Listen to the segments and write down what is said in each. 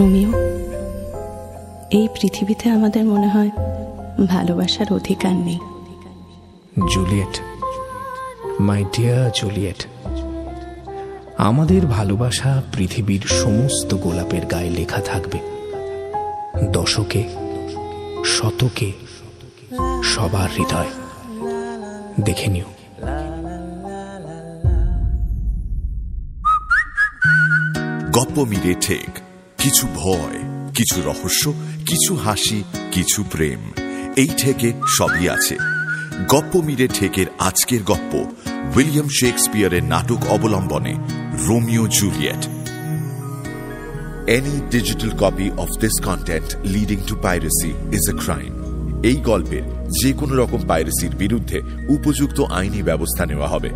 Romeo এই পৃথিবীতে আমাদের মনে হয় ভালোবাসার অধিকার নেই। জুলিয়েট মাই ডিয়ার জুলিয়েট আমাদের ভালোবাসা পৃথিবীর সমস্ত গোলাপের গায়ে লেখা থাকবে। দশকে শতকে সবার হৃদয়। দেখে নিও। গপ্প মিরে ঠেক। কিছু ভয়, কিছু রহস্য, কিছু হাসি, কিছু প্রেম। এই ঠেকে সবই আছে। গপ্প মিরে ঠেকের আজকের গপ্প উইলিয়াম শেক্সপিয়ারের নাটক অবলম্বনে Romeo Juliet. Any digital copy of this content leading to piracy is a crime. এই গল্পের যে কোনো রকম পাইরেসির বিরুদ্ধে উপযুক্ত আইনি ব্যবস্থা নেওয়া হবে।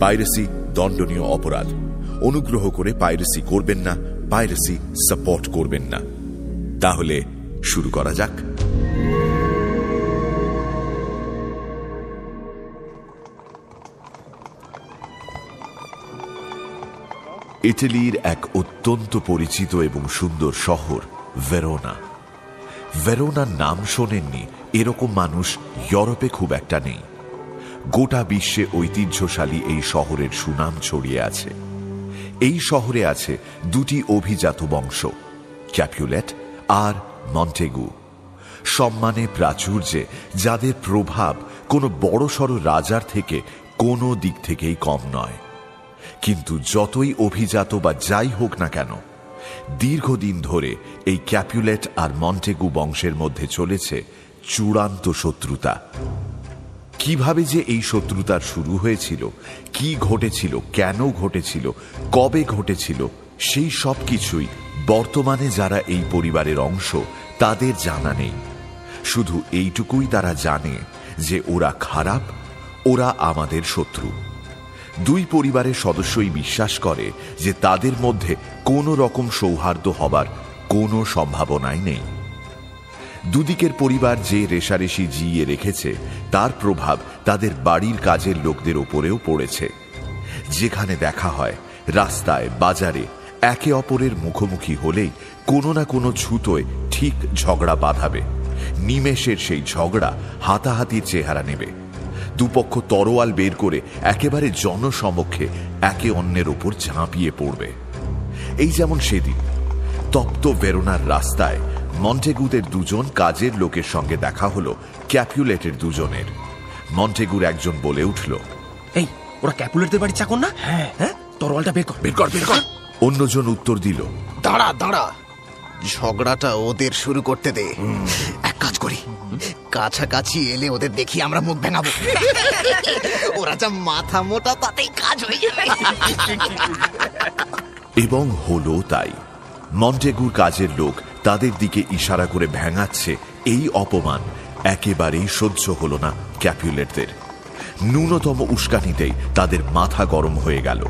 পাইরেসি দণ্ডনীয় অপরাধ। অনুগ্রহ করে পাইরেসি করবেন না পাইরেসি সাপোর্ট করবেন না। তাহলে শুরু করা যাক। ইটালির এক অত্যন্ত পরিচিত এবং সুন্দর শহর, ভেরোনা। ভেরোনার নাম শোনেননি, এরকম মানুষ ইউরোপে খুব একটা নেই। গোটা বিশ্বে ঐতিহ্যশালী এই শহরের সুনাম ছড়িয়ে আছে। এই শহরে আছে দুটি অভিজাত বংশ ক্যাপুলেট আর মন্টেগু। সম্মানে প্রাচুর্যে যাদের প্রভাব কোনো বড়সড় রাজার থেকে কোনো দিক থেকেই কম নয়। কিন্তু যতই অভিজাত বা যাই হোক না কেন, দীর্ঘদিন ধরে এই ক্যাপুলেট আর মন্টেগু বংশের মধ্যে চলেছে চূড়ান্ত শত্রুতা। কীভাবে যে এই শত্রুতার শুরু হয়েছিল, কি ঘটেছিল, কেন ঘটেছিল, কবে ঘটেছিল, সেই সব কিছুই বর্তমানে যারা এই পরিবারের অংশ, তাদের জানা নেই। শুধু এইটুকুই তারা জানে যে ওরা খারাপ, ওরা আমাদের শত্রু। দুই পরিবারের সদস্যই বিশ্বাস করে যে তাদের মধ্যে কোনো রকম সৌহার্দ্য হবার কোনো সম্ভাবনাই নেই। দুদিকের পরিবার যে রেশারেশি জিয়ে রেখেছে, তার প্রভাব তাদের বাড়ির কাজের লোকদের ওপরেও পড়েছে। যেখানে দেখা হয়, রাস্তায়, বাজারে, একে অপরের মুখোমুখি হলেই কোনো না কোনো ছুতোয় ঠিক ঝগড়া বাঁধাবে। নিমেষের সেই ঝগড়া হাতাহাতির চেহারা নেবে। দুপক্ষ তরোয়াল বের করে একেবারে জনসমক্ষে একে অন্যের ওপর ঝাঁপিয়ে পড়বে। এই যেমন সেদিন, তপ্ত বেরোনার রাস্তায় মন্টেগুদের দুজন কাজের লোকের সঙ্গে দেখা হলো ক্যাপুলেটের দুজনের। মন্টেগুর একজন বলে উঠল এই ওরা ক্যাপুলেটদের বাড়ি চাকর না? হ্যাঁ। হ্যাঁ? তরোয়ালটা বের কর। বের কর বের কর। অন্যজন উত্তর দিল দাঁড়া দাঁড়া। ঝগড়াটা ওদের শুরু করতে দে। এক কাজ করি। কাছাকাছি এলে ওদের দেখি আমরা মুখ ভেঙাবো। ওরা যা মাথা মোটা তাতেই কাজ হয়ে যাবে। এবং হলো তাই। মন্টেগুর কাজের লোক তাদের দিকে ইশারা করে ভেঙাচ্ছে এই অপমান। একেবারেই সহ্য হল না ক্যাপুলেটদের ন্যূনতম উস্কানিতেই তাদের মাথা গরম হয়ে গেল।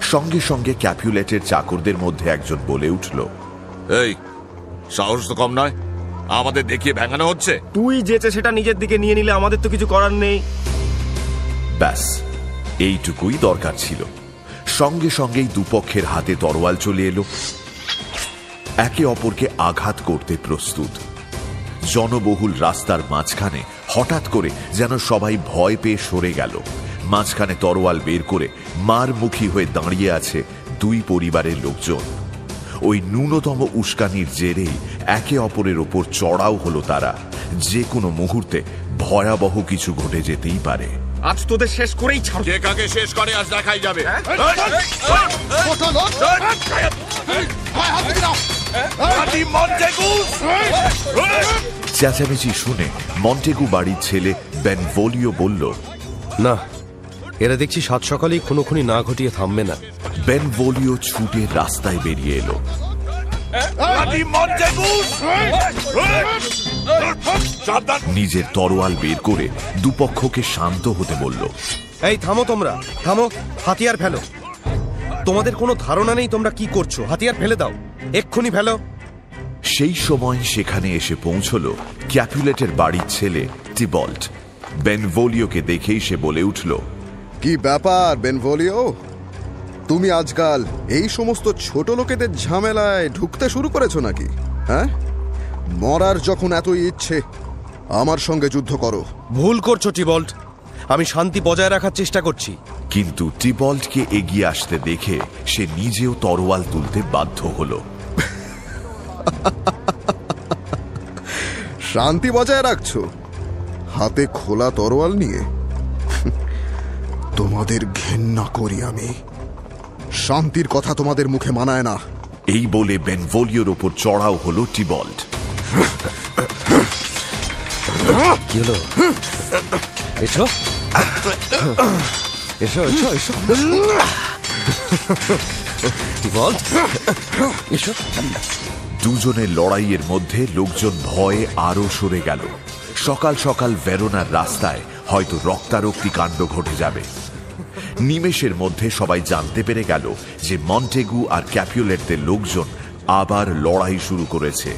সঙ্গে সঙ্গে ক্যাপুলেটের চাকরদের মধ্যে একজন বলে উঠল এই সাহস তো কম নয়। আমাদের দেখিয়ে ভেঙানো হচ্ছে। তুই যেচে সেটা নিজের দিকে নিয়ে নিলে আমাদের তো কিছু করার নেই। ব্যাস এইটুকুই দরকার ছিল। সঙ্গে সঙ্গেই দুপক্ষের হাতে তরোয়াল চলে এলো। একে অপরকে আঘাত করতে প্রস্তুত। জনবহুল রাস্তার মাঝখানে হঠাৎ করে যেন সবাই ভয় পেয়ে সরে গেল। মাঝখানে তরোয়াল বের করে মার মুখী হয়ে দাঁড়িয়ে আছে দুই পরিবারের লোকজন। ওই ন্যূনতম উস্কানির জেরেই একে অপরের ওপর চড়াও হলো তারা। যে কোনো মুহূর্তে ভয়াবহ কিছু ঘটে যেতেই পারে। আজ তোদের শেষ করেই ছাড় কে কাকে শেষ করে আজ দেখাই যাবে। চেঁচামেচি শুনে মন্টেগু বাড়ির ছেলে বেনভোলিও বলল না এরা দেখছি সাত সকালেই খুনোখুনি না ঘটিয়ে থামবে না। বেনভোলিও ছুটে রাস্তায় বেরিয়ে এলো। নিজের তরোয়াল বের করে দুপক্ষকে শান্ত হতে বলল এই থামো তোমরা। থামো হাতিয়ার ফেলো। তোমাদের কোনো ধারণা নেই তোমরা কি করছ। হাতিয়ার ফেলে দাও। এক্ষুনি ফেলো। সেই সময় সেখানে এসে পৌঁছল ক্যাপুলেটের বাড়ির ছেলে টিবল্ট। বেনভোলিওকে দেখেই সে বলে উঠল কি ব্যাপার বেনভোলিও? তুমি আজকাল এই সমস্ত ছোট লোকেদের ঝামেলায় ঢুকতে শুরু করেছ নাকি? হ্যাঁ? মরার যখন এত ইচ্ছে আমার সঙ্গে যুদ্ধ করো। ভুল করছ টিবল্ট। আমি শান্তি বজায় রাখার চেষ্টা করছি। কিন্তু টিবল্টকে এগিয়ে আসতে দেখে সে নিজেও তরোয়াল তুলতে বাধ্য হলো। শান্তি বজায় রাখছো? হাতে খোলা তরোয়াল নিয়ে? তোমাদের ঘেন্না করি আমি। শান্তির কথা তোমাদের মুখে মানায় না। এই বলে বেনভোলিওর ওপর চড়াও হলো টিবল্ট। কি হলো? এসো। এসো এসো এসো। বল এসো। দুজনের লড়াইয়ের মধ্যে লোকজন ভয়ে আরও সরে গেল। সকাল সকাল ভেরোনার রাস্তায় হয়তো রক্তারক্তি কাণ্ড ঘটে যাবে। নিমেষের মধ্যে সবাই জানতে পেরে গেল যে মন্টেগু আর ক্যাপিউলেটদের লোকজন আবার লড়াই শুরু করেছে।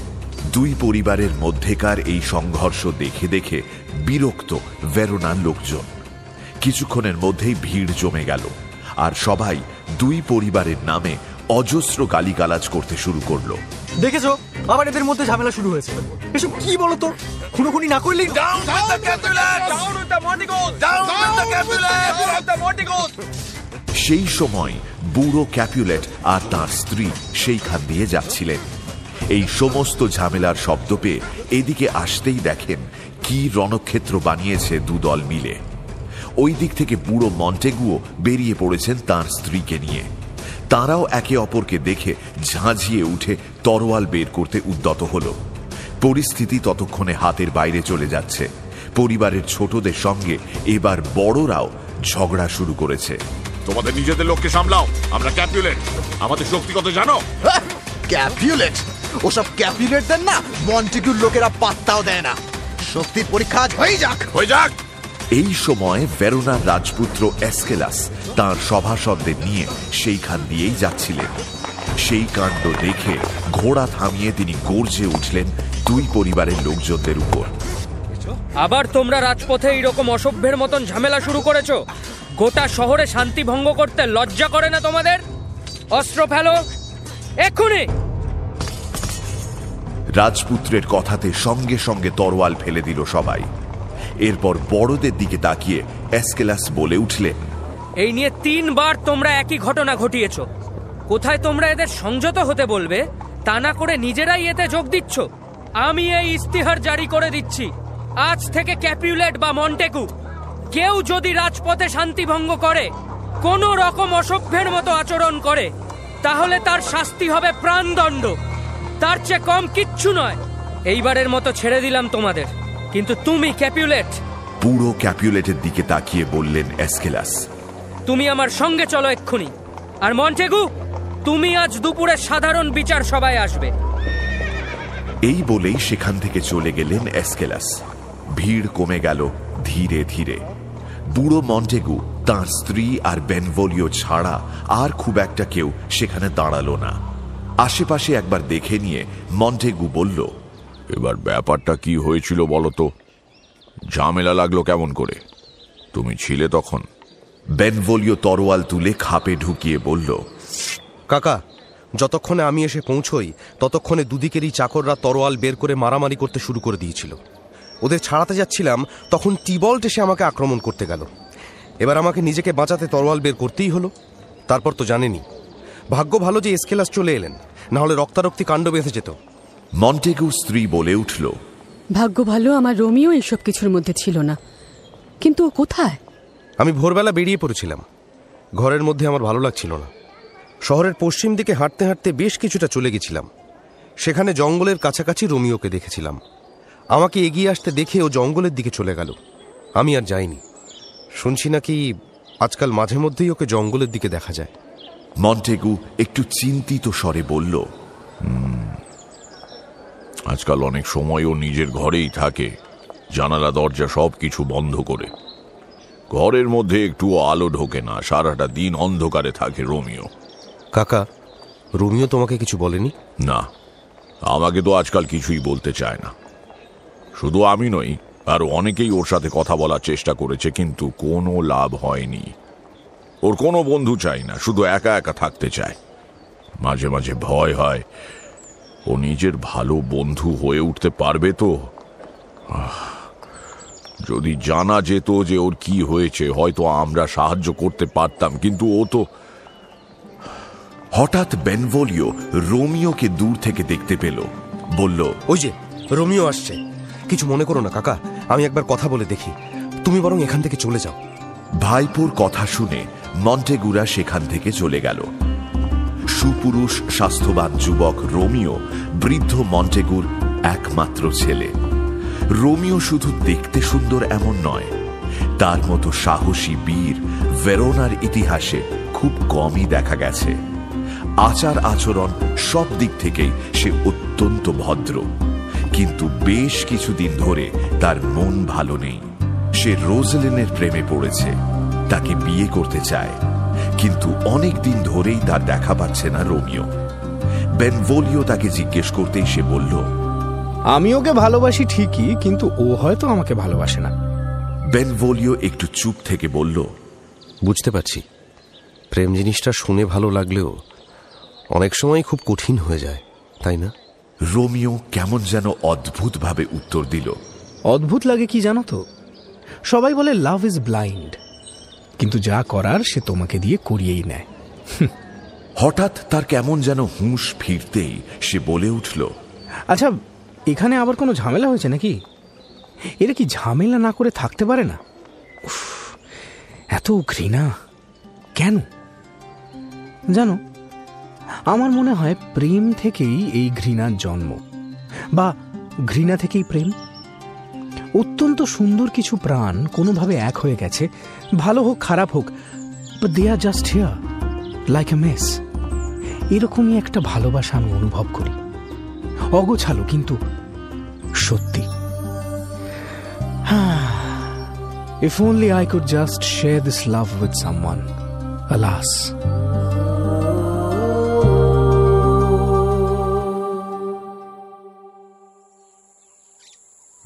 দুই পরিবারের মধ্যেকার এই সংঘর্ষ দেখে দেখে বিরক্ত ভেরোনার লোকজন। কিছুক্ষণের মধ্যেই ভিড় জমে গেল আর সবাই দুই পরিবারের নামে অজস্র গালিগালাজ করতে শুরু করল। দেখেছ? আবার এদের মধ্যে ঝামেলা শুরু হয়েছে। এসব কি বলতো? খুনোখুনি না করলেই সেই সময় বুড়ো ক্যাপুলেট আর তার স্ত্রী সেইখান দিয়ে যাচ্ছিলেন। এই সমস্ত ঝামেলার শব্দ পেয়ে এদিকে আসতেই দেখেন কি রণক্ষেত্র বানিয়েছে দুদল মিলে। ওই দিক থেকে বুড়ো মন্টেগুও বেরিয়ে পড়েছেন তার স্ত্রীকে নিয়ে। তারাও একে অপরকে দেখে ঝাঁঝিয়ে উঠে তরোয়াল বের করতে উদ্যত হল। পরিস্থিতি ততক্ষণে হাতের বাইরে চলে যাচ্ছে। পরিবারের ছোটদের সঙ্গে এবার বড়রাও ঝগড়া শুরু করেছে। তোমাদের নিজেদের লোককে সামলাও আমরা ক্যাপুলেট আমাদের শক্তি কত জানো? ক্যাপিউলেট? ওসব ক্যাপিউলেটদের না মন্টিগুর লোকেরা পাত্তাও দেয় না। শক্তির পরীক্ষা হয়ে যাক। হয়ে যাক। এই সময় ভেরোনার রাজপুত্র এসকেলাস তার সভাসদদের নিয়ে সেইখান দিয়েই যাচ্ছিলেন। সেই কাণ্ড দেখে ঘোড়া থামিয়ে তিনি গর্জে উঠলেন দুই পরিবারের লোকজনদের উপর। আবার তোমরা রাজপথে এইরকম অসভ্যের মতন ঝামেলা শুরু করেছ? গোটা শহরে শান্তি ভঙ্গ করতে লজ্জা করে না তোমাদের? অস্ত্র ফেলো। এক্ষুনি! রাজপুত্রের কথাতে সঙ্গে সঙ্গে তরোয়াল ফেলে দিল সবাই। এরপর বড়দের দিকে তাকিয়ে অ্যাসকেলাস বলে উঠলেন এই নিয়ে তিনবার তোমরা একই ঘটনা ঘটিয়েছ। কোথায় তোমরা এদের সংযত হতে বলবে, তা না করে নিজেরাই এতে যোগ দিচ্ছ? আমি এই ইস্তিহার জারি করে দিচ্ছি। আজ থেকে ক্যাপিউলেট বা মন্টেকু কেউ যদি রাজপথে শান্তি ভঙ্গ করে, কোনো রকম অসভ্যের মতো আচরণ করে, তাহলে তার শাস্তি হবে প্রাণদণ্ড। তার চেয়ে কম কিচ্ছু নয়। এইবারের মতো ছেড়ে দিলাম তোমাদের। কিন্তু তুমি ক্যাপিউলেট। পুরো ক্যাপুলেটের দিকে তাকিয়ে বললেন এসকেলাস। তুমি আমার সঙ্গে চলো এক্ষুনি। আর মন্টেগু তুমি আজ দুপুরে সাধারণ বিচার সভায় আসবে। এই বলেই সেখান থেকে চলে গেলেন এসকেলাস। ভিড় কমে গেল ধীরে ধীরে। বুড়ো মন্টেগু তার স্ত্রী আর বেনভোলিও ছাড়া আর খুব একটা কেউ সেখানে দাঁড়াল না। আশেপাশে একবার দেখে নিয়ে মন্টেগু বলল এবার ব্যাপারটা কি হয়েছিল বলো তো ঝামেলা লাগল কেমন করে? তুমি ছিলে তখন? বেনভোলিও তরোয়াল তুলে খাপে ঢুকিয়ে বলল কাকা যতক্ষণে আমি এসে পৌঁছই ততক্ষণে দুদিকেরই চাকররা তরোয়াল বের করে মারামারি করতে শুরু করে দিয়েছিল। ওদের ছাড়াতে যাচ্ছিলাম তখন টিবল্ট এসে আমাকে আক্রমণ করতে গেল। এবার আমাকে নিজেকে বাঁচাতে তরোয়াল বের করতেই হলো। তারপর তো জানেনি। ভাগ্য ভালো যে এসকেলাস চলে এলেন না হলে রক্তারক্তি কাণ্ড বেঁধে যেত। মন্টেগু স্ত্রী বলে উঠল ভাগ্য ভালো আমার রোমিও এসব কিছুর মধ্যে ছিল না। কিন্তু ও কোথায়? আমি ভোরবেলা বেরিয়ে পড়েছিলাম। ঘরের মধ্যে আমার ভালো লাগছিল না। শহরের পশ্চিম দিকে হাঁটতে হাঁটতে বেশ কিছুটা চলে গেছিলাম। সেখানে জঙ্গলের কাছাকাছি রোমিওকে দেখেছিলাম। আমাকে এগিয়ে আসতে দেখে ও জঙ্গলের দিকে চলে গেল। আমি আর যাইনি। শুনছি নাকি আজকাল মাঝে মধ্যেই ওকে জঙ্গলের দিকে দেখা যায়। মন্টেগু একটু চিন্তিত স্বরে বলল আজকাল অনেক সময় ও নিজের ঘরেই থাকে। জানালা দরজা সব কিছু বন্ধ করে। ঘরের মধ্যে একটু আলো ঢোকে না সারাটা দিন অন্ধকারে থাকে রোমিও। কাকা রোমিও তোমাকে কিছু বলেনি? না আমাকে তো আজকাল কিছুই বলতে চায় না। শুধু আমি নই আর অনেকেই ওর সাথে কথা বলার চেষ্টা করেছে কিন্তু কোনো লাভ হয়নি। ওর কোনো বন্ধু চাই না শুধু একা একা থাকতে চায়। মাঝে মাঝে ভয় হয় ও নিজের ভালো বন্ধু হয়ে উঠতে পারবে তো? যদি জানা যেত যে ওর কি হয়েছে হয়তো আমরা সাহায্য করতে পারতাম কিন্তু ও তো হঠাৎ বেনভোলিও রোমিওকে দূর থেকে দেখতে পেল। বলল ওই যে রোমিও আসছে। কিছু মনে করো না কাকা। আমি একবার কথা বলে দেখি। তুমি বরং এখান থেকে চলে যাও। ভাইপোর কথা শুনে মন্টেগুরা সেখান থেকে চলে গেল। সুপুরুষ, স্বাস্থ্যবান যুবক রোমিও, বৃদ্ধ মন্টেগুর একমাত্র ছেলে। রোমিও শুধু দেখতে সুন্দর এমন নয়, তার মতো সাহসী বীর ভেরোনার ইতিহাসে খুব কমই দেখা গেছে। আচার আচরণ সব দিক থেকেই সে অত্যন্ত ভদ্র, কিন্তু বেশ কিছুদিন ধরে তার মন ভালো নেই। সে রোজলিনের প্রেমে পড়েছে, তাকে বিয়ে করতে চায়। কিন্তু অনেক দিন ধরেই তার দেখা পাচ্ছে না রোমিও। বেনভোলিও তাকে জিজ্ঞেস করতেই সে বলল আমি ওকে ভালোবাসি ঠিকই কিন্তু ও হয়তো আমাকে ভালোবাসে না। বেনভোলিও একটু চুপ থেকে বলল বুঝতে পারছি। প্রেম জিনিসটা শুনে ভালো লাগলেও অনেক সময় খুব কঠিন হয়ে যায় তাই না? রোমিও কেমন যেন অদ্ভুতভাবে উত্তর দিল অদ্ভুত লাগে কি জানো তো? সবাই বলে লাভ ইজ ব্লাইন্ড কিন্তু যা করার সে তোমাকে দিয়ে করিয়েই নেয়। হঠাৎ তার কেমন যেন হুঁশ ফিরতেই সে বলে উঠল আচ্ছা এখানে আবার কোনো ঝামেলা হয়েছে নাকি? এরা কি ঝামেলা না করে থাকতে পারে না? এত ঘৃণা। কেন? জানো আমার মনে হয় প্রেম থেকেই এই ঘৃণার জন্ম। বা ঘৃণা থেকেই প্রেম? অত্যন্ত সুন্দর কিছু প্রাণ কোনোভাবে এক হয়ে গেছে। ভালো হোক, খারাপ হোক they are just here like a mess এরকমই একটা ভালোবাসা আমি অনুভব করি। অগোছালো, কিন্তু সত্যি। হ্যাঁ if only I could just share this love with someone alas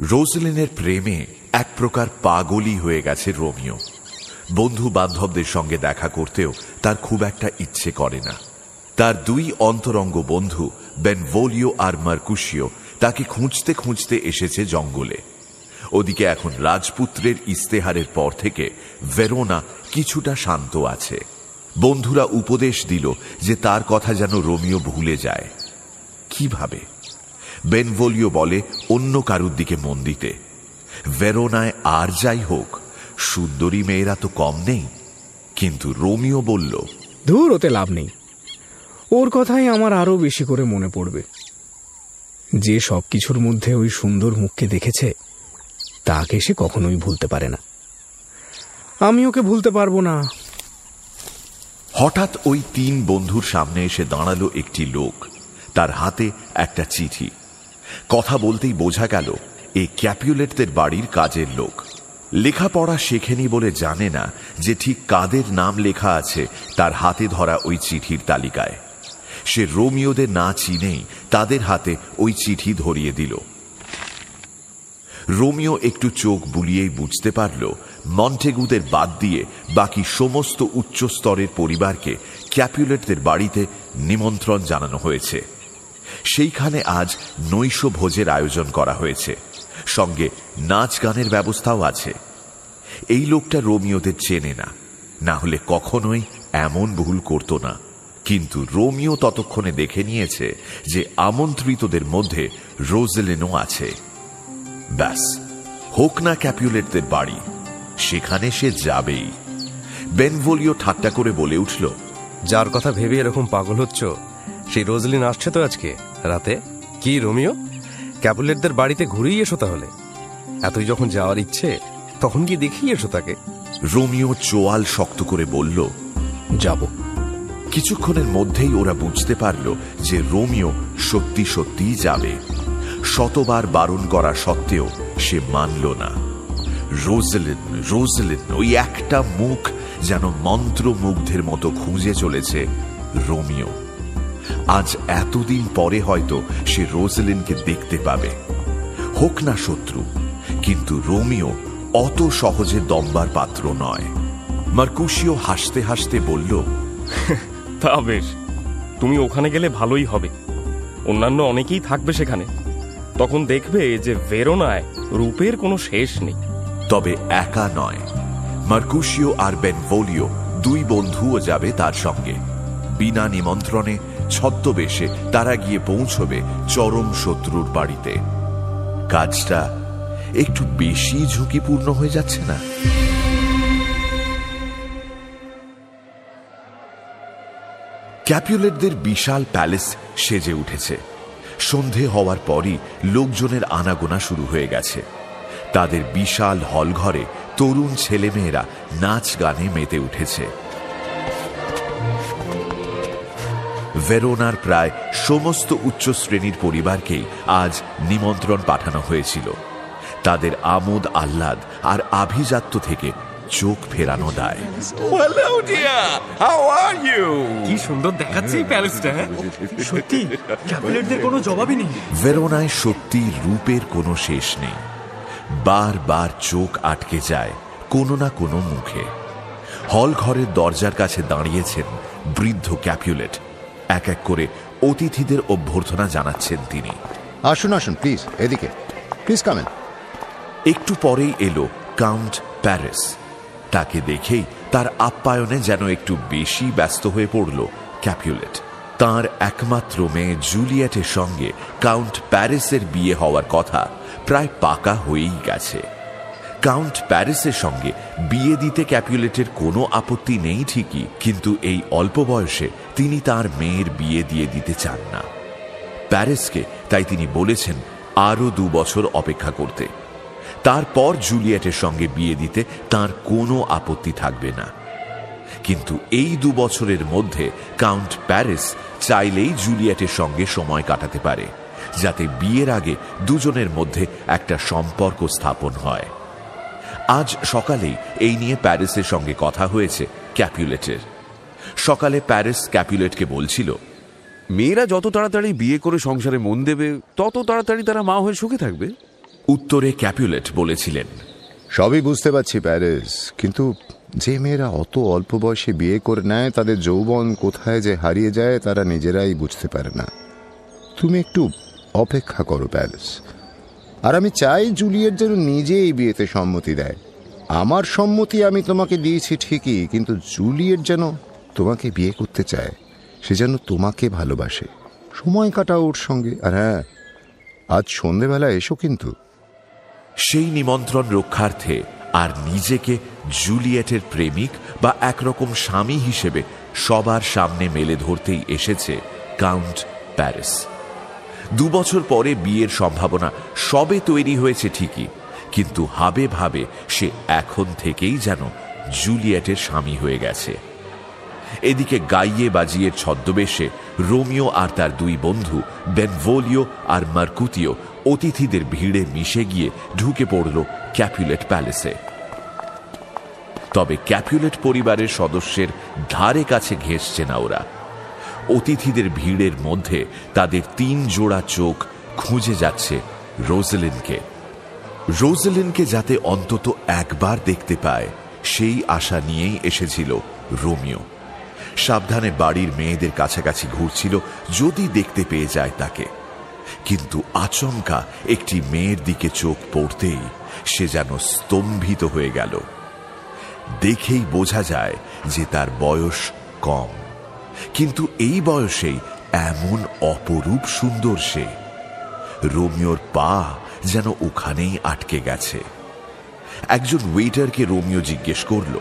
রোজলিনের প্রেমে এক প্রকার পাগলই হয়ে গেছে রোমিও। বন্ধু বান্ধবদের সঙ্গে দেখা করতেও তার খুব একটা ইচ্ছে করে না। তার দুই অন্তরঙ্গ বন্ধু, বেনভোলিও আর মার্কুশিও, তাকে খুঁজতে খুঁজতে এসেছে জঙ্গলে। ওদিকে এখন রাজপুত্রের ইস্তেহারের পর থেকে ভেরোনা কিছুটা শান্ত আছে। বন্ধুরা উপদেশ দিল যে তার কথা যেন রোমিও ভুলে যায়। কীভাবে? বেনভোলিও বলে অন্য কারুর দিকে মন দিতে। ভেরোনায় আর যাই হোক সুন্দরী মেয়েরা তো কম নেই। কিন্তু রোমিও বলল দূর ওতে লাভ নেই। ওর কথাই আমার আরও বেশি করে মনে পড়বে। যে সব কিছুর মধ্যে ওই সুন্দর মুখকে দেখেছে তাকে সে কখনোই ভুলতে পারে না। আমি ওকে ভুলতে পারব না। হঠাৎ ওই তিন বন্ধুর সামনে এসে দাঁড়াল একটি লোক। তার হাতে একটা চিঠি। কথা বলতেই বোঝা গেল এই ক্যাপিউলেটদের বাড়ির কাজের লোক। লেখাপড়া শেখেনি বলে জানে না যে ঠিক কাদের নাম লেখা আছে তার হাতে ধরা ওই চিঠির তালিকায়। সে রোমিওদের না চিনেই তাদের হাতে ওই চিঠি ধরিয়ে দিল। রোমিও একটু চোখ বুলিয়েই বুঝতে পারল, মন্টেগুদের বাদ দিয়ে বাকি সমস্ত উচ্চ স্তরের পরিবারকে ক্যাপুলেটদের বাড়িতে নিমন্ত্রণ জানানো হয়েছে। সেইখানে আজ নৈশ ভোজের আয়োজন করা হয়েছে। সঙ্গে নাচ গানের ব্যবস্থাও আছে। এই লোকটা রোমিওদের চেনে না। না হলে কখনোই এমন ভুল করত না। কিন্তু রোমিও ততক্ষণে দেখে নিয়েছে যে আমন্ত্রিতদের মধ্যে রোজেলেনও আছে। ব্যাস, হোক না ক্যাপিউলেটদের বাড়ি, সেখানে সে যাবেই। বেনভোলিও ঠাট্টা করে বলে উঠল, যার কথা ভেবে এরকম পাগল হচ্ছ? সেই রোজলিন আসছে তো আজকে। রাতে? কি, রোমিও? ক্যাপুলেটদের বাড়িতে ঘুরেই এসো তাহলে। এতই যখন যাওয়ার ইচ্ছে, তখন কি দেখিয়ে এসো তাকে। রোমিও চোয়াল শক্ত করে বলল, যাব। কিছুক্ষণের মধ্যেই ওরা বুঝতে পারল যে রোমিও সত্যি সত্যিই যাবে। শতবার বারণ করা সত্ত্বেও সে মানল না। রোজলিন রোজলিন, ওই একটা মুখ যেন মন্ত্রমুগ্ধের মতো খুঁজে চলেছে রোমিও। আজ এতদিন পরে হয়তো সে রোজলিনকে দেখতে পাবে। হোক না শত্রু কিন্তু রোমিও অত সহজে দম্বার পাত্র নয়। মার্কুশিও হাসতে হাসতে বলল তা বেশ তুমি ওখানে গেলে ভালোই হবে। অন্যান্য অনেকেই থাকবে সেখানে। তখন দেখবে যে ভেরোনায় রূপের কোনো শেষ নেই। তবে একা নয় মার্কুশিও আর বেনভোলিও দুই বন্ধুও যাবে তার সঙ্গে। বিনা নিমন্ত্রণে ছদ্মবেশে তারা গিয়ে পৌঁছবে চরম শত্রুর বাড়িতে। কাজটা একটু বেশি ঝুঁকিপূর্ণ হয়ে যাচ্ছে না? ক্যাপুলেটদের বিশাল প্যালেস সেজে উঠেছে। সন্ধে হওয়ার পরই লোকজনের আনাগোনা শুরু হয়ে গেছে। তাদের বিশাল হল ঘরে তরুণ ছেলেমেয়েরা নাচ গানে মেতে উঠেছে। ভেরোনার প্রায় সমস্ত উচ্চ শ্রেণির পরিবারকেই আজ নিমন্ত্রণ পাঠানো হয়েছিল। তাদের আমোদ আহ্লাদ আর আভিজাত্য থেকে চোখ ফেরানো দায়। You? কি সুন্দর দেখাচ্ছে প্যালেসটা হ্যাঁ? সত্যি ক্যাপুলেটদের কোনো জবাবই নেই। ভেরোনায় সত্যি রূপের কোনো শেষ নেই। বারবার চোখ আটকে যায় কোনো না কোনো মুখে। হল ঘরের দরজার কাছে দাঁড়িয়েছেন বৃদ্ধ ক্যাপুলেট এক এক করে অতিথিদের অভ্যর্থনা জানাচ্ছেন তিনি। আসুন আসুন প্লিজ এদিকে। প্লিজ কামেন একটু পরেই এলো কাউন্ট প্যারিস। তাকে দেখেই তার আপ্যায়নে যেন একটু বেশি ব্যস্ত হয়ে পড়ল ক্যাপুলেট তার একমাত্র মেয়ে জুলিয়েটের সঙ্গে কাউন্ট প্যারিসের বিয়ে হওয়ার কথা প্রায় পাকা হয়েই গেছে। কাউন্ট প্যারিসের সঙ্গে বিয়ে দিতে ক্যাপুলেটের কোনো আপত্তি নেই ঠিকই, কিন্তু এই অল্প বয়সে তিনি তার মেয়ের বিয়ে দিয়ে দিতে চান না। প্যারিসকে তাই তিনি বলেছেন আরও দু বছর অপেক্ষা করতে। তারপর জুলিয়েটের সঙ্গে বিয়ে দিতে তার কোনো আপত্তি থাকবে না। কিন্তু এই দু বছরের মধ্যে কাউন্ট প্যারিস চাইলেই জুলিয়েটের সঙ্গে সময় কাটাতে পারে, যাতে বিয়ের আগে দুজনের মধ্যে একটা সম্পর্ক স্থাপন হয়। আজ সকালেই এই নিয়ে প্যারিসের সঙ্গে কথা হয়েছে ক্যাপুলেটের সকালে প্যারিস ক্যাপুলেটকে বলছিল মেয়েরা যত তাড়াতাড়ি বিয়ে করে সংসারে মন দেবে তত তাড়াতাড়ি তারা মা হয়ে সুখে থাকবে। উত্তরে ক্যাপুলেট বলেছিলেন সবই বুঝতে পারছি প্যারিস কিন্তু যে মেয়েরা অত অল্প বয়সে বিয়ে করে নেয় তাদের যৌবন কোথায় যে হারিয়ে যায় তারা নিজেরাই বুঝতে পারে না। তুমি একটু অপেক্ষা করো প্যারিস। আর আমি চাই জুলিয়েট যেন নিজে এই বিয়েতে সম্মতি দেয়। আমার সম্মতি আমি তোমাকে দিয়েছি ঠিকই, কিন্তু জুলিয়েট যেন তোমাকে বিয়ে করতে চায়, সে যেন তোমাকে ভালোবাসে। সময় কাটাও ওর সঙ্গে। আর হ্যাঁ আজ সন্ধেবেলা এসো কিন্তু। সেই নিমন্ত্রণ রক্ষার্থে আর নিজেকে জুলিয়েটের প্রেমিক বা একরকম স্বামী হিসেবে সবার সামনে মেলে ধরতেই এসেছে কাউন্ট প্যারিস। দু বছর পরে বিয়ের সম্ভাবনা সবে তৈরি হয়েছে ঠিকই, কিন্তু হাবে ভাবে সে এখন থেকেই যেন জুলিয়েটের স্বামী হয়ে গেছে। এদিকে গাইয়ে বাজিয়ে ছদ্মবেশে রোমিও আর তার দুই বন্ধু বেনভোলিও আর মার্কুতিও অতিথিদের ভিড়ে মিশে গিয়ে ঢুকে পড়ল ক্যাপুলেট প্যালেসে। তবে ক্যাপুলেট পরিবারের সদস্যের ধারে কাছে ঘেসছে না ওরা। অতিথিদের ভিড়ের মধ্যে তাদের তিন জোড়া চোখ খুঁজে যাচ্ছে রোজেলিনকে। রোজেলিনকে যাতে অন্তত একবার দেখতে পায়, সেই আশা নিয়েই এসেছিল রোমিও। সাবধানে বাড়ির মেয়েদের কাছাকাছি ঘুরছিল যদি দেখতে পেয়ে যায় তাকে। কিন্তু আচমকা একটি মেয়ের দিকে চোখ পড়তেই সে যেন স্তম্ভিত হয়ে গেল। দেখেই বোঝা যায় যে তার বয়স কম। কিন্তু এই বয়সেই এমন অপরূপ সুন্দর সে। রোমিওর পা যেন ওখানেই আটকে গেছে। একজন ওয়েটারকে রোমিও জিজ্ঞেস করল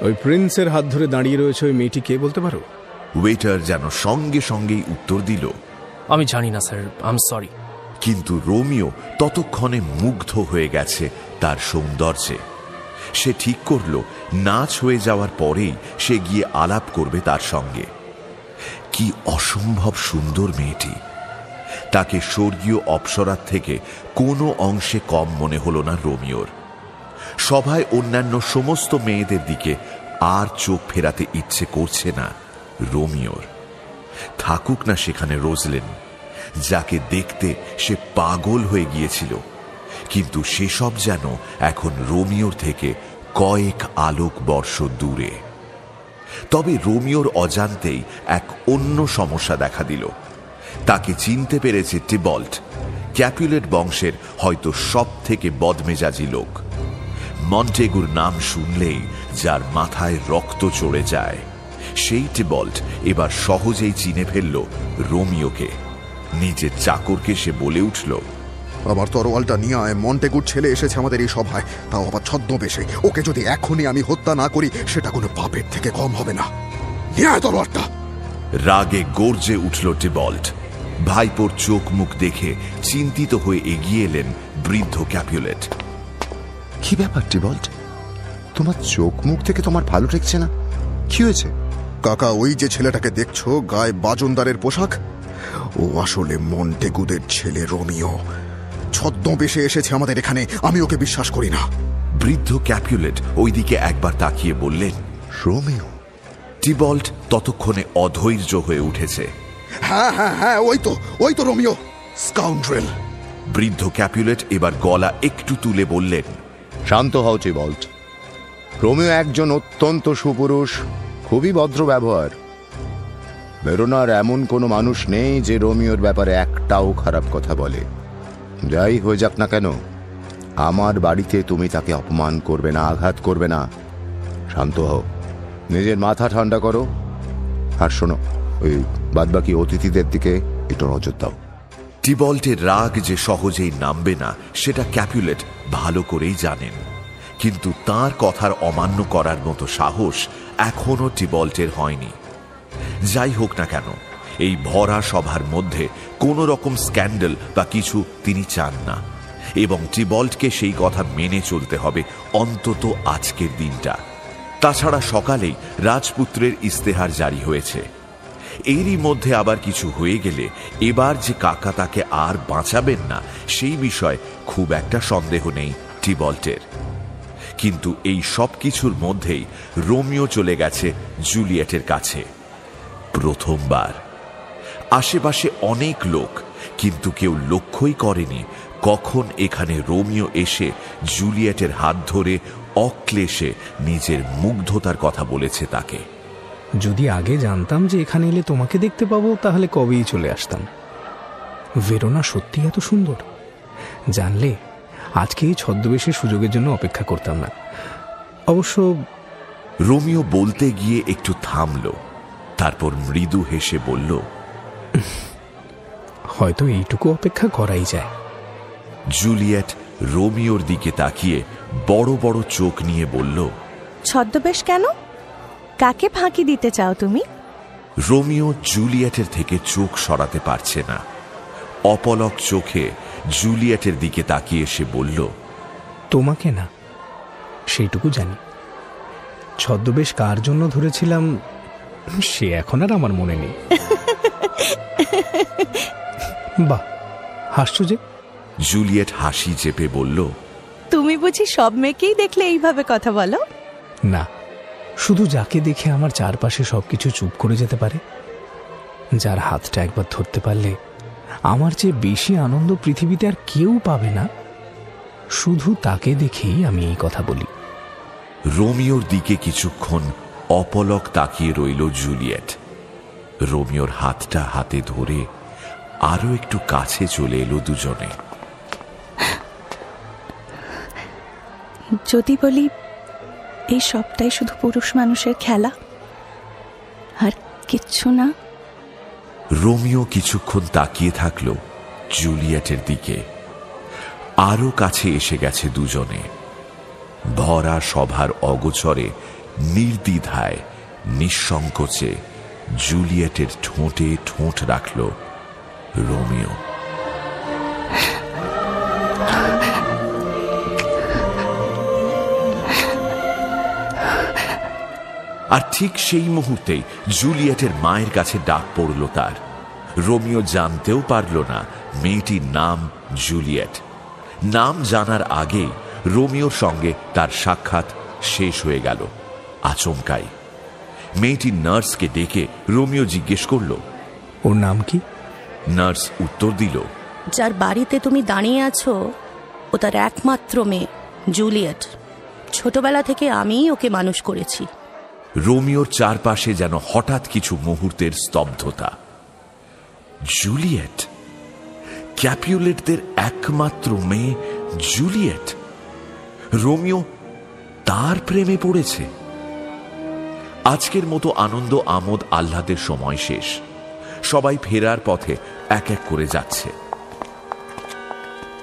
ওই প্রিন্সের হাত ধরে দাঁড়িয়ে রয়েছে ওই মেয়েটি কে বলতে পারো? ওয়েটার যেন সঙ্গে সঙ্গেই উত্তর দিল আমি জানি না স্যার আম সরি। কিন্তু রোমিও ততক্ষণে মুগ্ধ হয়ে গেছে তার সৌন্দর্যে। সে ঠিক করল নাচ হয়ে যাওয়ার পরেই সে গিয়ে আলাপ করবে তার সঙ্গে। কি অসম্ভব সুন্দর মেয়েটি। তাকে স্বর্গীয় অপসরার থেকে কোনো অংশে কম মনে হল না রোমিওর। সভায় অন্যান্য সমস্ত মেয়েদের দিকে আর চোখ ফেরাতে ইচ্ছে করছে না রোমিওর। থাকুক না সেখানে রোজলেন, যাকে দেখতে সে পাগল হয়ে গিয়েছিল, কিন্তু সেসব যেন এখন রোমিওর থেকে কয়েক আলোক বর্ষ দূরে। তবে রোমিওর অজান্তেই এক অন্য সমস্যা দেখা দিল। তাকে চিনতে পেরেছে টিবল্ট, ক্যাপুলেট বংশের হয়তো সব থেকে বদমেজাজি লোক। মন্টেগুর নাম শুনলেই যার মাথায় রক্ত চড়ে যায়। সেই টিবল্ট এবার সহজেই চিনে ফেলল রোমিওকে। নিজের চাকরকে সে বলে উঠল আমার তরোয়ালটা নিয়ে আয়। মন্টেগুর ছেলে এসেছে আমাদের এই সভায়। তাও আবার ছদ্মবেশে। ওকে যদি এখনই আমি হত্যা না করি সেটা কোনো পাপের থেকে কম হবে না। নিয়ে আয় তরোয়ালটা। রাগে গর্জে উঠল টিবল্ট। ভাইপোর চোখ মুখ দেখে চিন্তিত হয়ে এগিয়ে এলেন বৃদ্ধ ক্যাপুলেট কি ব্যাপার টিবল্ট? তোমার চোখ মুখ থেকে তোমার ভালো ঠেকছে না। কি হয়েছে? কাকা ওই যে ছেলেটাকে দেখছ গায়ে বাজনদারের পোশাক? ও আসলে মন্টেগুদের ছেলে রোমিও। ছদ্মবেশে এসেছে আমাদের এখানে আমি ওকে বিশ্বাস করি না। বৃদ্ধ ক্যাপুলেট ওইদিকে একবার তাকিয়ে বললেন রোমিও টিবল্ট ততক্ষণে অধৈর্য হয়ে উঠেছে। হ্যাঁ হ্যাঁ হ্যাঁ ওই তো ওই তো রোমিও স্কাউন্ড্রেল। বৃদ্ধ ক্যাপুলেট এবার গলা একটু তুলে বললেন শান্ত হও টিবল্ট। রোমিও একজন অত্যন্ত সুপুরুষ খুবই ভদ্র ব্যবহার। বেরোনার এমন কোনো মানুষ নেই যে রোমিওর ব্যাপারে একটাও খারাপ কথা বলে। যাই হয়ে যাক না কেন, আমার বাড়িতে তুমি তাকে অপমান করবে না, আঘাত করবে না। শান্ত হও। নিজের মাথা ঠান্ডা করো। আর শোনো, ওই বাদবাকি অতিথিদের দিকে একটু নজর দাও। টিবল্টের রাগ যে সহজেই নামবে না, সেটা ক্যাপুলেট ভালো করেই জানেন। কিন্তু তার কথার অমান্য করার মতো সাহস এখনও টিবল্টের হয়নি। যাই হোক না কেন এই ভরা সভার মধ্যে কোনো রকম স্ক্যান্ডেল বা কিছু তিনি চান না। এবং টিবল্টকে সেই কথা মেনে চলতে হবে অন্তত আজকের দিনটা। তাছাড়া সকালেই রাজপুত্রের ইস্তেহার জারি হয়েছে। এরই মধ্যে আবার কিছু হয়ে গেলে এবার যে কাকা তাকে আর বাঁচাবেন না, সেই বিষয়ে খুব একটা সন্দেহ নেই টিবল্টের। কিন্তু এই সব কিছুর মধ্যেই রোমিও চলে গেছে জুলিয়েটের কাছে। প্রথমবার। আশেপাশে অনেক লোক কিন্তু কেউ লক্ষ্যই করেনি কখন এখানে রোমিও এসে জুলিয়েটের হাত ধরে অক্লেশে নিজের মুগ্ধতার কথা বলেছে তাকে। যদি আগে জানতাম যে এখানে এলে তোমাকে দেখতে পাবো তাহলে কবেই চলে আসতাম। ভেরোনা সত্যি এত সুন্দর। জানলে আজকে এই ছদ্মবেশের সুযোগের জন্য অপেক্ষা করতাম না। অবশ্য রোমিও বলতে গিয়ে একটু থামল তারপর মৃদু হেসে বলল হয়তো এইটুকু অপেক্ষা করাই যায়। জুলিয়েট রোমিওর দিকে তাকিয়ে বড় বড় চোখ নিয়ে বলল ছদ্মবেশ কেন? কাকে ফাঁকি দিতে চাও তুমি? রোমিও জুলিয়েটের থেকে চোখ সরাতে পারছে না। অপলক চোখে জুলিয়েটের দিকে তাকিয়ে সে বলল তোমাকে না সেইটুকু জানি। ছদ্মবেশ কার জন্য ধরেছিলাম সে এখন আর আমার মনে নেই। বাহ হাসছো যে? জুলিয়েট হাসি চেপে বলল তুমি বুঝি সব মেয়েকেই দেখলে এইভাবে কথা বলো? না শুধু যাকে দেখে আমার চারপাশে সবকিছু চুপ করে যেতে পারে যার হাতটা একবার ধরতে পারলে আমার চেয়ে বেশি আনন্দ পৃথিবীতে আর কেউ পাবে না। শুধু তাকে দেখেই আমি এই কথা বলি। রোমিওর দিকে কিছুক্ষণ অপলক তাকিয়ে রইল জুলিয়েট। রোমিওর হাতটা হাতে ধরে আরও একটু কাছে চলে এলো দুজনে। যদি বলি এই সবটাই শুধু পুরুষ মানুষের খেলা? আর কিচ্ছু না? রোমিও কিছুক্ষণ তাকিয়ে থাকল জুলিয়েটের দিকে। আরও কাছে এসে গেছে দুজনে। ভরা সভার অগোচরে নির্দ্বিধায় নিঃসংকোচে জুলিয়েটের ঠোঁটে ঠোঁট রাখল রোমিও। আর ঠিক সেই মুহূর্তেই জুলিয়েটের মায়ের কাছে ডাক পড়ল তার। রোমিও জানতেও পারল না মেয়েটির নাম জুলিয়েট। নাম জানার আগেই রোমিওর সঙ্গে তার সাক্ষাৎ শেষ হয়ে গেল। আচমকাই মেয়েটির নার্সকে ডেকে রোমিও জিজ্ঞেস করল ওর নাম কি? নার্স উত্তর দিল যার বাড়িতে তুমি দাঁড়িয়ে আছো ও তার একমাত্র মেয়ে জুলিয়েট। ছোটবেলা থেকে আমিই ওকে মানুষ করেছি। রোমিওর চারপাশে যেন হঠাৎ কিছু মুহূর্তের স্তব্ধতা। জুলিয়েট? ক্যাপিউলেটদের একমাত্র মেয়ে জুলিয়েট? রোমিও তার প্রেমে পড়েছে। আজকের মতো আনন্দ আমোদ আহ্লাদের সময় শেষ। সবাই ফেরার পথে এক এক করে যাচ্ছে।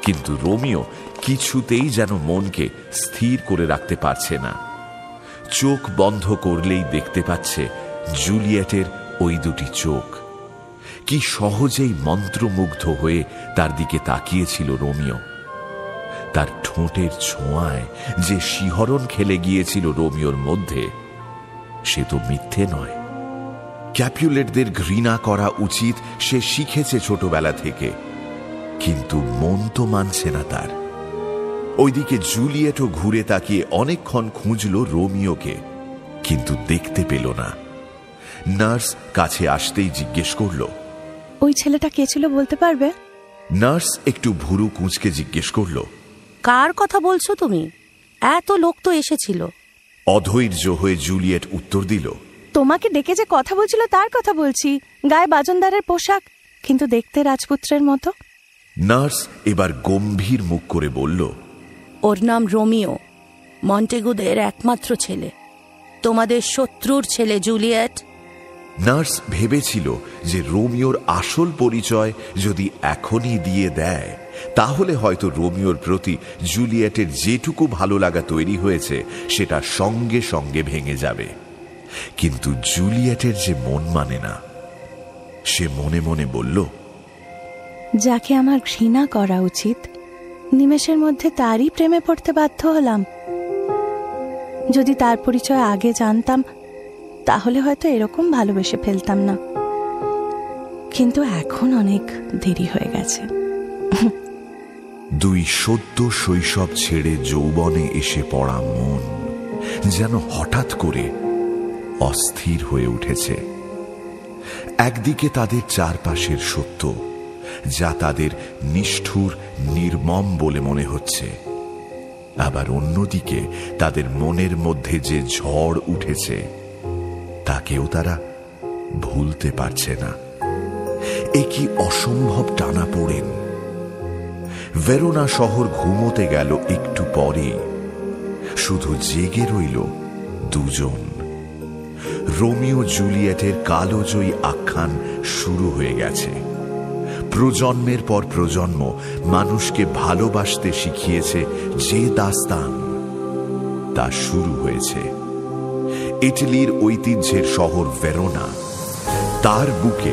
কিন্তু রোমিও কিছুতেই যেন মনকে স্থির করে রাখতে পারছে না। চোখ বন্ধ করলেই দেখতে পাচ্ছে জুলিয়েটের ওই দুটি চোখ। কি সহজেই মন্ত্রমুগ্ধ হয়ে তার দিকে তাকিয়েছিল রোমিও। তার ঠোঁটের ছোঁয়ায় যে শিহরণ খেলে গিয়েছিল রোমিওর মধ্যে সে তো মিথ্যে নয়। ক্যাপুলেটদের ঘৃণা করা উচিত সে শিখেছে ছোটবেলা থেকে। কিন্তু মন তো মানছে না তার। ওইদিকে জুলিয়েটও ঘুরে তাকিয়ে অনেকক্ষণ খুঁজল রোমিওকে কিন্তু দেখতে পেল না। নার্স কাছে আসতেই জিজ্ঞেস করল ওই ছেলেটা কে ছিল বলতে পারবে? নার্স একটু ভুরু কুঁচকে জিজ্ঞেস করল কার কথা বলছো তুমি? এত লোক তো এসেছিল। অধৈর্য হয়ে জুলিয়েট উত্তর দিল তোমাকে ডেকে যে কথা বলছিল তার কথা বলছি গায়ে বাজনদারের পোশাক কিন্তু দেখতে রাজপুত্রের মতো? নার্স এবার গম্ভীর মুখ করে বলল ওর নাম রোমিও মন্টেগুদের একমাত্র ছেলে। তোমাদের শত্রুর ছেলে জুলিয়েট। নার্স ভেবেছিল যে রোমিওর আসল পরিচয় যদি এখনই দিয়ে দেয় তাহলে হয়তো রোমিওর প্রতি জুলিয়েটের যেটুকু ভালো লাগা তৈরি হয়েছে, সেটা সঙ্গে সঙ্গে ভেঙে যাবে। কিন্তু জুলিয়েটের যে মন মানে না, সে মনে মনে বলল, যাকে আমার ঘৃণা করা উচিত, নিমেষের মধ্যে তারই প্রেমে পড়তে বাধ্য হলাম। যদি তার পরিচয় আগে জানতাম, তাহলে হয়তো এরকম ভালোবেসে ফেলতাম না। কিন্তু এখন অনেক দেরি হয়ে গেছে। দুই সদ্য শৈশব ছেড়ে যৌবনে এসে পড়া মন যেন হঠাৎ করে অস্থির হয়ে উঠেছে। একদিকে তাদের চারপাশের সত্য, যা তাদের নিষ্ঠুর, নির্মম বলে মনে হচ্ছে। আবার অন্যদিকে তাদের মনের মধ্যে যে ঝড় উঠেছে, তাকেও তারা ভুলতে পারছে না। এ কি অসম্ভব টানা পড়েন ভেরোনা শহর ঘুমোতে গেল একটু পরে। শুধু জেগে রইল দুজন। রোমিও জুলিয়েটের কালোজয়ী আখ্যান শুরু হয়ে গেছে। প্রজন্মের পর প্রজন্ম মানুষকে ভালোবাসতে শিখিয়েছে যে দাস্তান। তা শুরু হয়েছে। ইটালির ঐতিহ্যের শহর ভেরোনা। তার বুকে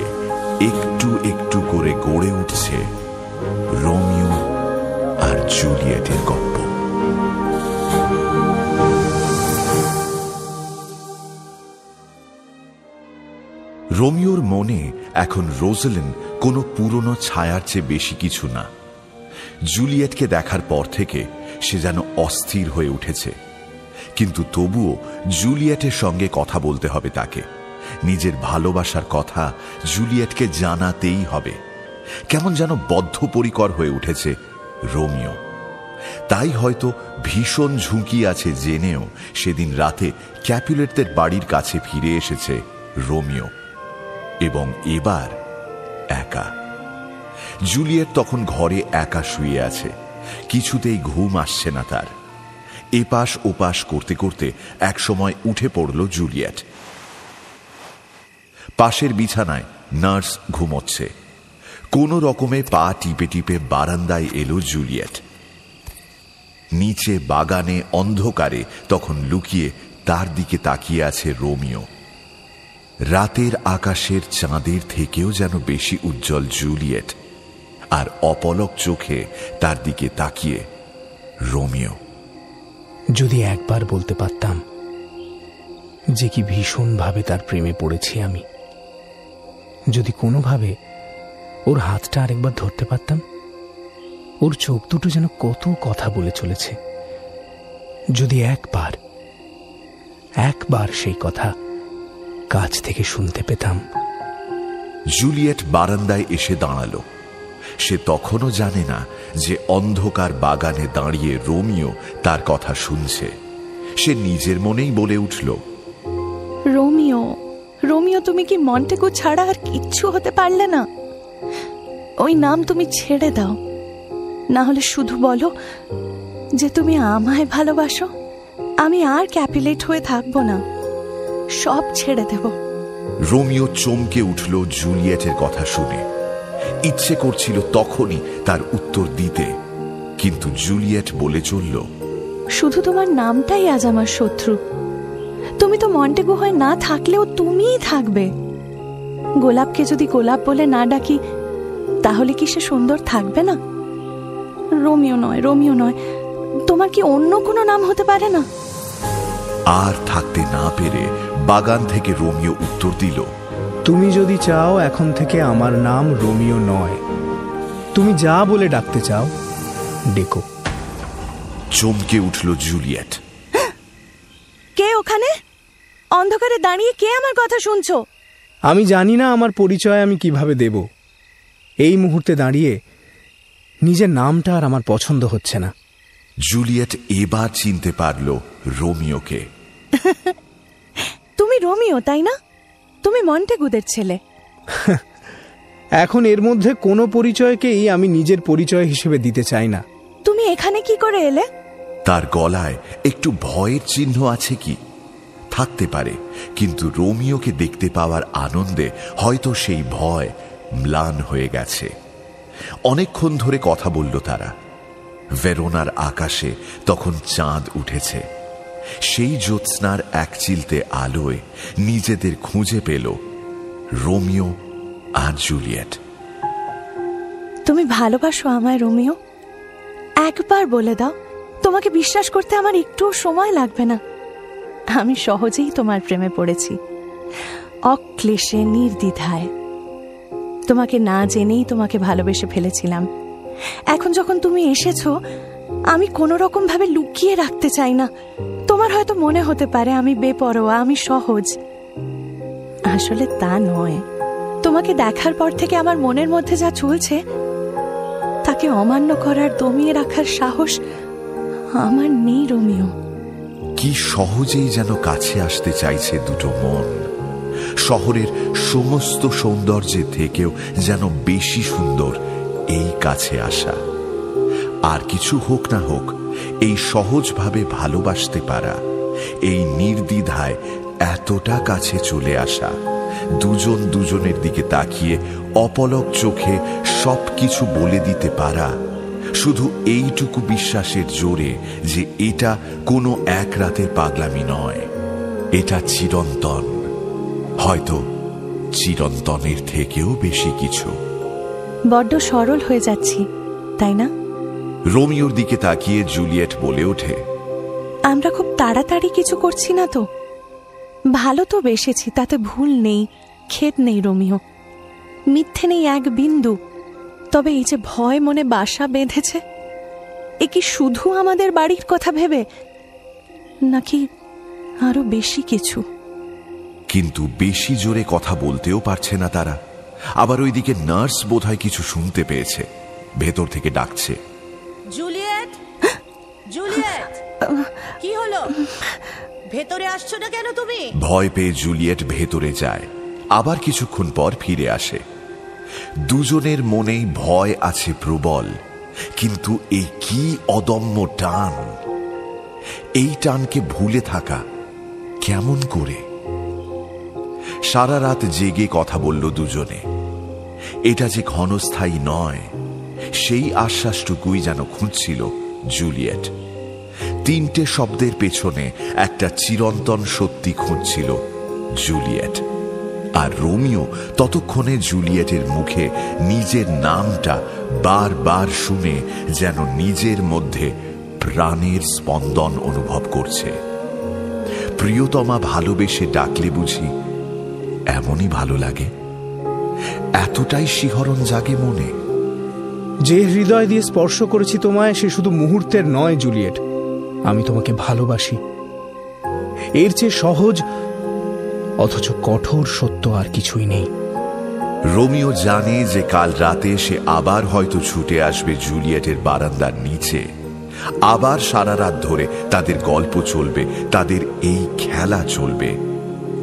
একটু একটু করে গড়ে উঠছে রোমিও আর জুলিয়েটের গল্প। রোমিওর মনে এখন রোজেলিন কোনো পুরনো ছায়ার চেয়ে বেশি কিছু না। জুলিয়েটকে দেখার পর থেকে সে যেন অস্থির হয়ে উঠেছে। কিন্তু তবুও জুলিয়েটের সঙ্গে কথা বলতে হবে তাকে। নিজের ভালোবাসার কথা জুলিয়েটকে জানাতেই হবে। কেমন যেন বদ্ধপরিকর হয়ে উঠেছে রোমিও। তাই হয়তো ভীষণ ঝুঁকি আছে জেনেও সেদিন রাতে ক্যাপুলেটদের বাড়ির কাছে ফিরে এসেছে রোমিও এবং এবার একা। জুলিয়েট তখন ঘরে একা শুয়ে আছে, কিছুতেই ঘুম আসছে না তার। এপাশ ওপাশ করতে করতে একসময় উঠে পড়ল জুলিয়েট। পাশের বিছানায় নার্স ঘুমোচ্ছে। কোন রকমে পা টিপে টিপে বারান্দায় এলো জুলিয়েট। নিচে বাগানে অন্ধকারে তখন লুকিয়ে তার দিকে তাকিয়ে আছে রোমিও। রাতের আকাশের চাঁদের থেকেও যেন বেশি উজ্জ্বল জুলিয়েট, আর অপলক চোখে তার দিকে তাকিয়ে রোমিও। যদি একবার বলতে পারতাম যে কি ভীষণভাবে তার প্রেমে পড়েছি আমি, যদি কোনোভাবে ওর হাতটা আরেকবার ধরতে পারতাম? ওর চোখ দুটো যেন কত কথা বলে চলেছে। যদি একবার একবার সেই কথা কাছ থেকে শুনতে পেতাম। জুলিয়েট বারান্দায় এসে দাঁড়াল। সে তখনও জানে না যে অন্ধকার বাগানে দাঁড়িয়ে রোমিও তার কথা শুনছে। সে নিজের মনেই বলে উঠল রোমিও রোমিও তুমি কি মন্টেগু ছাড়া আর কিচ্ছু হতে পারলে না? ওই নাম তুমি ছেড়ে দাও। না হলে শুধু বলো যে তুমি আমায় ভালোবাসো। আমি আর ক্যাপিলেট হয়ে থাকব না। সব ছেড়ে দেব। রোমিও চমকে উঠল জুলিয়েটের কথা শুনে। ইচ্ছে করছিল তখনই তার উত্তর দিতে কিন্তু জুলিয়েট বলে চলল শুধু তোমার নামটাই আজ আমার শত্রু। তুমি তো মন্টেগু হয়ে না থাকলেও তুমিই থাকবে। গোলাপকে যদি গোলাপ বলে না ডাকি তাহলে কি সে সুন্দর থাকবে না? রোমিও নয় রোমিও নয়। তোমার কি অন্য কোনো নাম হতে পারে না? আর থাকতে না পেরে বাগান থেকে রোমিও উত্তর দিল। তুমি যদি চাও এখন থেকে আমার নাম রোমিও নয় তুমি যা বলে ডাকতে চাও ডেকো। চমকে উঠল জুলিয়েট। কে ওখানে? অন্ধকারে দাঁড়িয়ে কে আমার কথা শুনছো? আমি জানি না আমার পরিচয় আমি কীভাবে দেব। এই মুহূর্তে দাঁড়িয়ে নিজের নামটা আর আমার পছন্দ হচ্ছে না। জুলিয়েট এবার চিনতে পারল রোমিওকে। তুমি রোমিও তাই না? তুমি মন্টেগুদের ছেলে। এখন এর মধ্যে কোনো পরিচয়কেই আমি নিজের পরিচয় হিসেবে দিতে চাই না। তুমি এখানে কি করে এলে? তার গলায় একটু ভয়ের চিহ্ন আছে কি? থাকতে পারে কিন্তু রোমিওকে দেখতে পাওয়ার আনন্দে হয়তো সেই ভয় ম্লান হয়ে গেছে। অনেকক্ষণ ধরে কথা বলল তারা। ভেরোনার আকাশে তখন চাঁদ উঠেছে। সেই জ্যোৎস্নার এক চিলতে আলোয় নিজেদের খুঁজে পেল রোমিও আর জুলিয়েট। তুমি ভালোবাসো আমায়, রোমিও? একবার বলে দাও, তোমাকে বিশ্বাস করতে আমার একটুও সময় লাগবে না। আমি সহজেই তোমার প্রেমে পড়েছি। অক্লেশে, নির্দ্বিধায়। তোমাকে না জেনেই তোমাকে ভালোবেসে ফেলেছিলাম। এখন যখন তুমি এসেছ, আমি কোনো রকম ভাবে লুকিয়ে রাখতে চাই না। তোমার হয়তো মনে হতে পারে আমি বেপরোয়া, আমি সহজ। আসলে তা নয়। তোমাকে দেখার পর থেকে আমার মনের মধ্যে যা চলছে, তাকে অমান্য করার, দমিয়ে রাখার সাহস আমার নেই, রোমিও। কি সহজেই যেন কাছে আসতে চাইছে দুটো মন। শহরের সমস্ত সৌন্দর্যের থেকেও যেন বেশি সুন্দর এই কাছে আসা। আর কিছু হোক না হোক, এই সহজভাবে ভালোবাসতে পারা, এই নির্দ্বিধায় এতটা কাছে চলে আসা, দুজন দুজনের দিকে তাকিয়ে অপলক চোখে সব কিছু বলে দিতে পারা, শুধু এইটুকু বিশ্বাসের জোরে যে এটা কোনো এক রাতের পাগলামি নয়, এটা চিরন্তন। হয়তো চিরন্তনের থেকেও বেশি কিছু। বড্ড সরল হয়ে যাচ্ছি তাই না? রোমিওর দিকে তাকিয়ে জুলিয়েট বলে ওঠে আমরা খুব তাড়াতাড়ি কিছু করছি না তো? ভালো তো বেসেছি তাতে ভুল নেই খেদ নেই রোমিও। মিথ্যে নেই এক বিন্দু। তবে এই যে ভয় মনে বাসা বেঁধেছে এ কি শুধু আমাদের বাড়ির কথা ভেবে নাকি আরও বেশি কিছু? কিন্তু বেশি জোরে কথা বলতেও পারছে না তারা। আবার ওইদিকে নার্স বোধহয় কিছু শুনতে পেয়েছে। ভেতর থেকে ডাকছে। জুলিয়েট! জুলিয়েট! কি হলো? ভেতরে আসছো না কেন তুমি? ভয় পেয়ে জুলিয়েট ভেতরে যায়। আবার কিছুক্ষণ পর ফিরে আসে। দুজনের মনেই ভয় আছে প্রবল কিন্তু এই কি অদম্য টান! এই টানকে ভুলে থাকা কেমন করে? সারা রাত জেগে কথা বলল দুজনে। এটা যে ক্ষণস্থায়ী নয়, সেই আশ্বাসটুকুই যেন খুঁজছিল জুলিয়েট। তিনটে শব্দের পেছনে একটা চিরন্তন সত্যি খুঁজছিল জুলিয়েট। আর রোমিও ততক্ষণে জুলিয়েটের মুখে নিজের নামটা বারবার শুনে যেন নিজের মধ্যে প্রাণের স্পন্দন অনুভব করছে। প্রিয়তমা ভালোবেসে ডাকলে বুঝি এমনই ভালো লাগে? এতটাই শিহরণ জাগে মনে। যে হৃদয় দিয়ে স্পর্শ করেছি তোমায় সে শুধু মুহূর্তের নয় জুলিয়েট। আমি তোমাকে ভালোবাসি। এর চেয়ে সহজ অথচ কঠোর সত্য আর কিছুই নেই। রোমিও জানে যে কাল রাতে সে আবার হয়তো ছুটে আসবে জুলিয়েটের বারান্দার নিচে। আবার সারা রাত ধরে তাদের গল্প চলবে তাদের এই খেলা চলবে।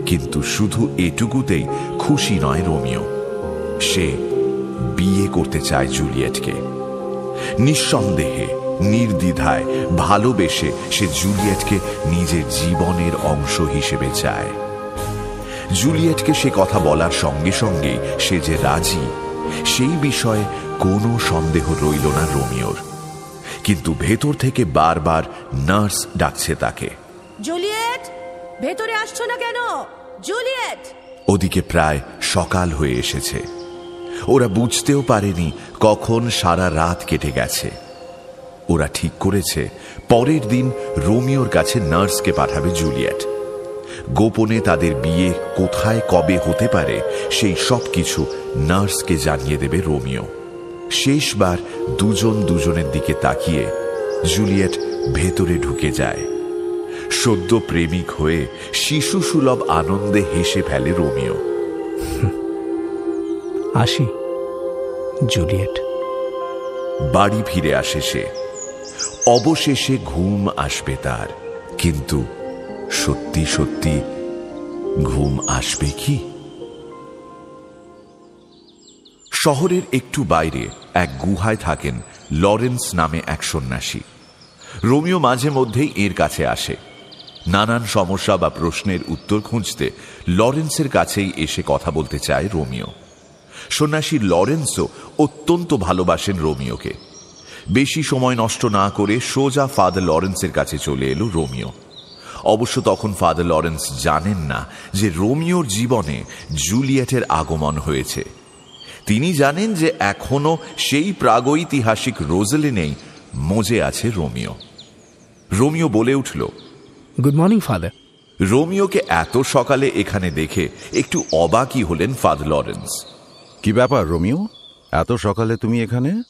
কিন্তু শুধু এটুকুতেই খুশি নয় রোমিও। সে বিয়ে করতে চায় জুলিয়েটকে। নিঃসন্দেহে, নির্দ্বিধায় ভালোবেসে সে জুলিয়েটকে নিজের জীবনের অংশ হিসেবে চায়। জুলিয়েটকে সে কথা বলার সঙ্গে সঙ্গে সে যে রাজি, সেই বিষয়ে কোনো সন্দেহ রইল না রোমিওর। কিন্তু ভেতর থেকে বারবার নার্স ডাকছে তাকে। জুলিয়েট! ভেতরে আসছো না কেন? জুলিয়েট! ওদিকে প্রায় সকাল হয়ে এসেছে। ওরা বুঝতেও পারেনি কখন সারা রাত কেটে গেছে। ওরা ঠিক করেছে, পরের দিন রোমিওর কাছে নার্সকে পাঠাবে জুলিয়েট। গোপনে তাদের বিয়ে কোথায়, কবে হতে পারে, সেই সব কিছু নার্সকে জানিয়ে দেবে রোমিও। শেষবার দুজন দুজনের দিকে তাকিয়ে জুলিয়েট ভেতরে ঢুকে যায়। সদ্য প্রেমিক হয়ে শিশু সুলভ আনন্দে হেসে ফেলে রোমিও। আসি জুলিয়েট। বাড়ি ফিরে আসে সে। অবশেষে ঘুম আসবে তার কিন্তু সত্যি সত্যি ঘুম আসবে কি? শহরের একটু বাইরে এক গুহায় থাকেন লরেন্স নামে এক সন্ন্যাসী। রোমিও মাঝে মধ্যেই এর কাছে আসে। নানান সমস্যা বা প্রশ্নের উত্তর খুঁজতে লরেন্সের কাছেই এসে কথা বলতে চায় রোমিও। সন্ন্যাসী লরেন্সও অত্যন্ত ভালোবাসেন রোমিওকে। বেশি সময় নষ্ট না করে সোজা ফাদার লরেন্সের কাছে চলে এলো রোমিও। অবশ্য তখন ফাদার লরেন্স জানেন না যে রোমিওর জীবনে জুলিয়েটের আগমন হয়েছে। তিনি জানেন যে এখনও সেই প্রাগৈতিহাসিক রোজেলিনেই মজে আছে রোমিও। রোমিও বলে উঠল গুড মর্নিং ফাদার রোমিওকে এত সকালে এখানে দেখে একটু অবাকই হলেন ফাদার লরেন্স। কি ব্যাপার রোমিও? এত সকালে তুমি এখানে?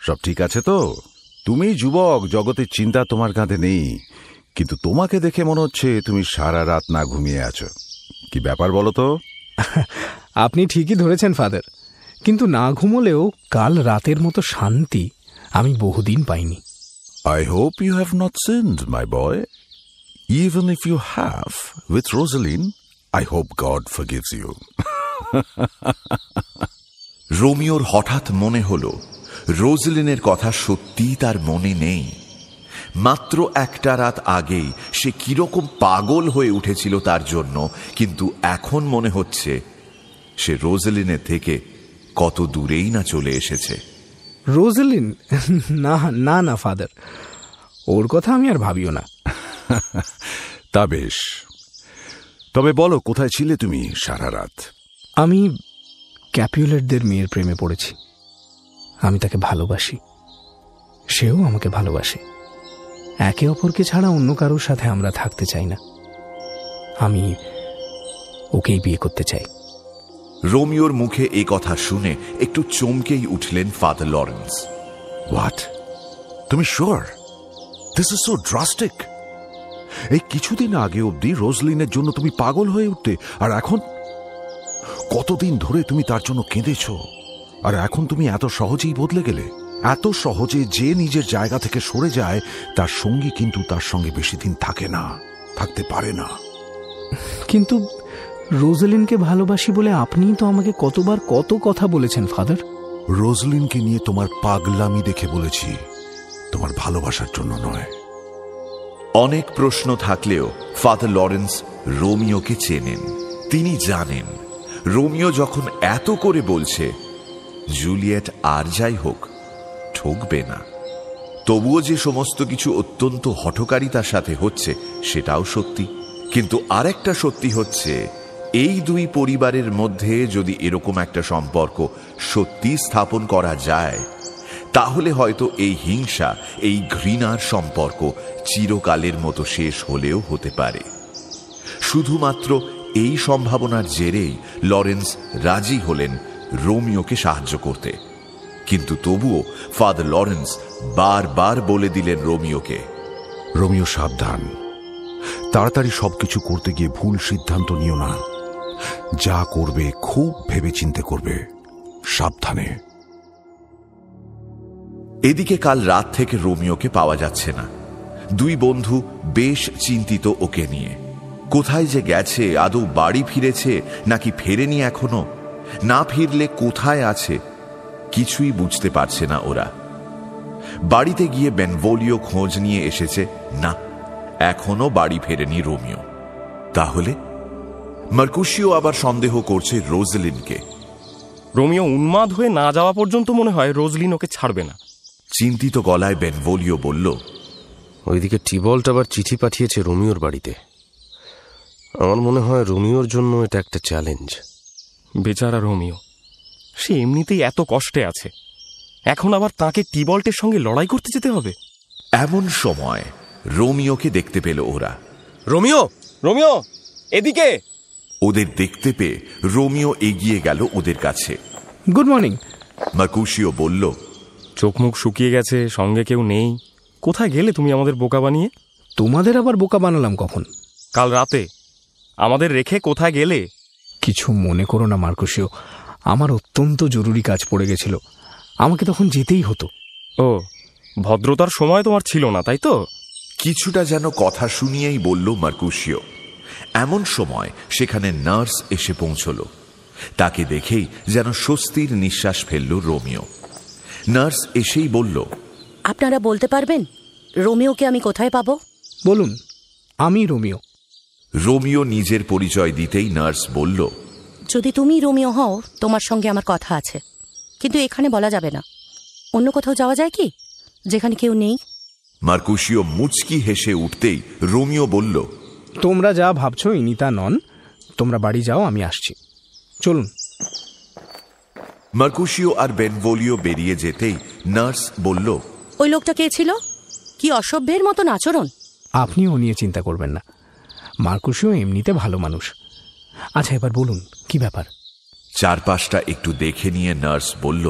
সব ঠিক আছে তো? তুমি যুবক জগতের চিন্তা তোমার কাঁধে নেই। কিন্তু তোমাকে দেখে মনে হচ্ছে তুমি সারা রাত না ঘুমিয়ে আছো। কি ব্যাপার বলো তো? আপনি ঠিকই ধরেছেন ফাদার। কিন্তু না ঘুমলেও কাল রাতের মতো শান্তি আমি বহুদিন পাইনি। I hope you have not sinned, my boy. Even if you have, with Rosaline, I hope God forgives you. রোমিওর হঠাৎ মনে হল রোজলিনের কথা সত্যিই তার মনে নেই। মাত্র একটা রাত আগেই সে কীরকম পাগল হয়ে উঠেছিল তার জন্য কিন্তু এখন মনে হচ্ছে সে রোজলিনের থেকে কত দূরেই না চলে এসেছে। রোজেলিন? না না না ফাদার। ওর কথা আমি আর ভাবিও না। তা বেশ। তবে বলো কোথায় ছিলে তুমি সারা রাত? আমি ক্যাপিউলেটদের মেয়ের প্রেমে পড়েছি। আমি তাকে ভালোবাসি। সেও আমাকে ভালোবাসে। একে অপরকে ছাড়া অন্য কারোর সাথে আমরা থাকতে চাই না। আমি ওকেই বিয়ে করতে চাই। রোমিওর মুখে এ কথা শুনে একটু চমকেই উঠলেন ফাদার লরেন্স। হোয়াট তুমি sure this is so drastic এই কিছুদিন আগে অবধি রোজলিনের জন্য তুমি পাগল হয়ে উঠতে আর এখন? কতদিন ধরে তুমি তার জন্য কেঁদেছ? আর এখন তুমি এত সহজেই বদলে গেলে? এত সহজে যে নিজের জায়গা থেকে সরে যায় তার সঙ্গী কিন্তু তার সঙ্গে বেশি দিন থাকে না থাকতে পারে না। কিন্তু রোজলিনকে ভালোবাসি বলে আপনিই তো আমাকে কতবার কত কথা বলেছেন ফাদার। রোজলিনকে নিয়ে তোমার পাগলামি দেখে বলেছি তোমার ভালোবাসার জন্য নয়। অনেক প্রশ্ন থাকলেও ফাদার লরেন্স রোমিওকে চেনেন। তিনি জানেন, রোমিও যখন এত করে বলছে, জুলিয়েট আর যাই হোক, ঠকবে না। তবুও যে সমস্ত কিছু অত্যন্ত হঠকারিতার সাথে হচ্ছে, সেটাও সত্যি। কিন্তু আরেকটা সত্যি হচ্ছে, এই দুই পরিবারের মধ্যে যদি এরকম একটা সম্পর্ক সত্যি স্থাপন করা যায় তাহলে হয়তো এই হিংসা, এই ঘৃণার সম্পর্ক চিরকালের মতো শেষ হলেও হতে পারে। শুধুমাত্র এই সম্ভাবনার জেরেই লরেন্স রাজি হলেন রোমিওকে সাহায্য করতে। কিন্তু তবুও ফাদার লরেন্স বারবার বলে দিলেন রোমিওকে, রোমিও সাবধান। তাড়াতাড়ি সবকিছু করতে গিয়ে ভুল সিদ্ধান্ত নিও না। যা করবে খুব ভেবে চিন্তে করবে। সাবধানে। এদিকে কাল রাত থেকে রোমিওকে পাওয়া যাচ্ছে না। দুই বন্ধু বেশ চিন্তিত ওকে নিয়ে। কোথায় যে গেছে, আদৌ বাড়ি ফিরেছে, নাকি ফেরেনি এখনও? না ফিরলে কোথায় আছে, কিছুই বুঝতে পারছে না ওরা। বাড়িতে গিয়ে বেনভোলিও খোঁজ নিয়ে এসেছে, না, এখনও বাড়ি ফেরেনি রোমিও। তাহলে? মার্কুশিও আবার সন্দেহ করছে রোজলিনকে। রোমিও উন্মাদ হয়ে না যাওয়া পর্যন্ত মনে হয় রোজলিন ওকে ছাড়বে না। চিন্তিত গলায় বেনভোলিও বলল ওইদিকে টিবল্ট আবার চিঠি পাঠিয়েছে রোমিওর বাড়িতে। আমার মনে হয় রোমিওর জন্য এটা একটা চ্যালেঞ্জ। বেচারা রোমিও সে এমনিতেই এত কষ্টে আছে। এখন আবার তাকে টিবল্টের সঙ্গে লড়াই করতে যেতে হবে? এমন সময় রোমিওকে দেখতে পেল ওরা। রোমিও রোমিও এদিকে! ওদের দেখতে পেয়ে রোমিও এগিয়ে গেল ওদের কাছে। গুড মর্নিং মার্কুশিও বলল চোখ মুখ শুকিয়ে গেছে সঙ্গে কেউ নেই। কোথায় গেলে তুমি আমাদের বোকা বানিয়ে? তোমাদের আবার বোকা বানালাম কখন? কাল রাতে। আমাদের রেখে কোথায় গেলে? কিছু মনে করো না মার্কুশিও আমার অত্যন্ত জরুরি কাজ পড়ে গেছিল। আমাকে তখন যেতেই হতো। ও ভদ্রতার সময় তোমার ছিল না তাই তো? কিছুটা যেন কথা শুনিয়েই বলল মার্কুশিও এমন সময় সেখানে নার্স এসে পৌঁছল। তাকে দেখেই যেন স্বস্তির নিঃশ্বাস ফেলল রোমিও। নার্স এসেই বলল আপনারা বলতে পারবেন? রোমিওকে আমি কোথায় পাবো? বলুন আমি রোমিও। রোমিও নিজের পরিচয় দিতেই নার্স বলল যদি তুমি রোমিও হও তোমার সঙ্গে আমার কথা আছে। কিন্তু এখানে বলা যাবে না। অন্য কোথাও যাওয়া যায় কি? যেখানে কেউ নেই? মার্কুশিও মুচকি হেসে উঠতেই রোমিও বলল তোমরা যা ভাবছ ইনি তা নন। তোমরা বাড়ি যাও আমি আসছি। চলুন। মার্কুশিও আর বেনভোলিও বেরিয়ে যেতেই নার্স বলল ওই লোকটা কে ছিল? কি অসভ্যের মতন আচরণ? আপনি ও নিয়ে চিন্তা করবেন না। মার্কুশিও এমনিতে ভালো মানুষ। আচ্ছা এবার বলুন কি ব্যাপার? চারপাশটা একটু দেখে নিয়ে নার্স বলল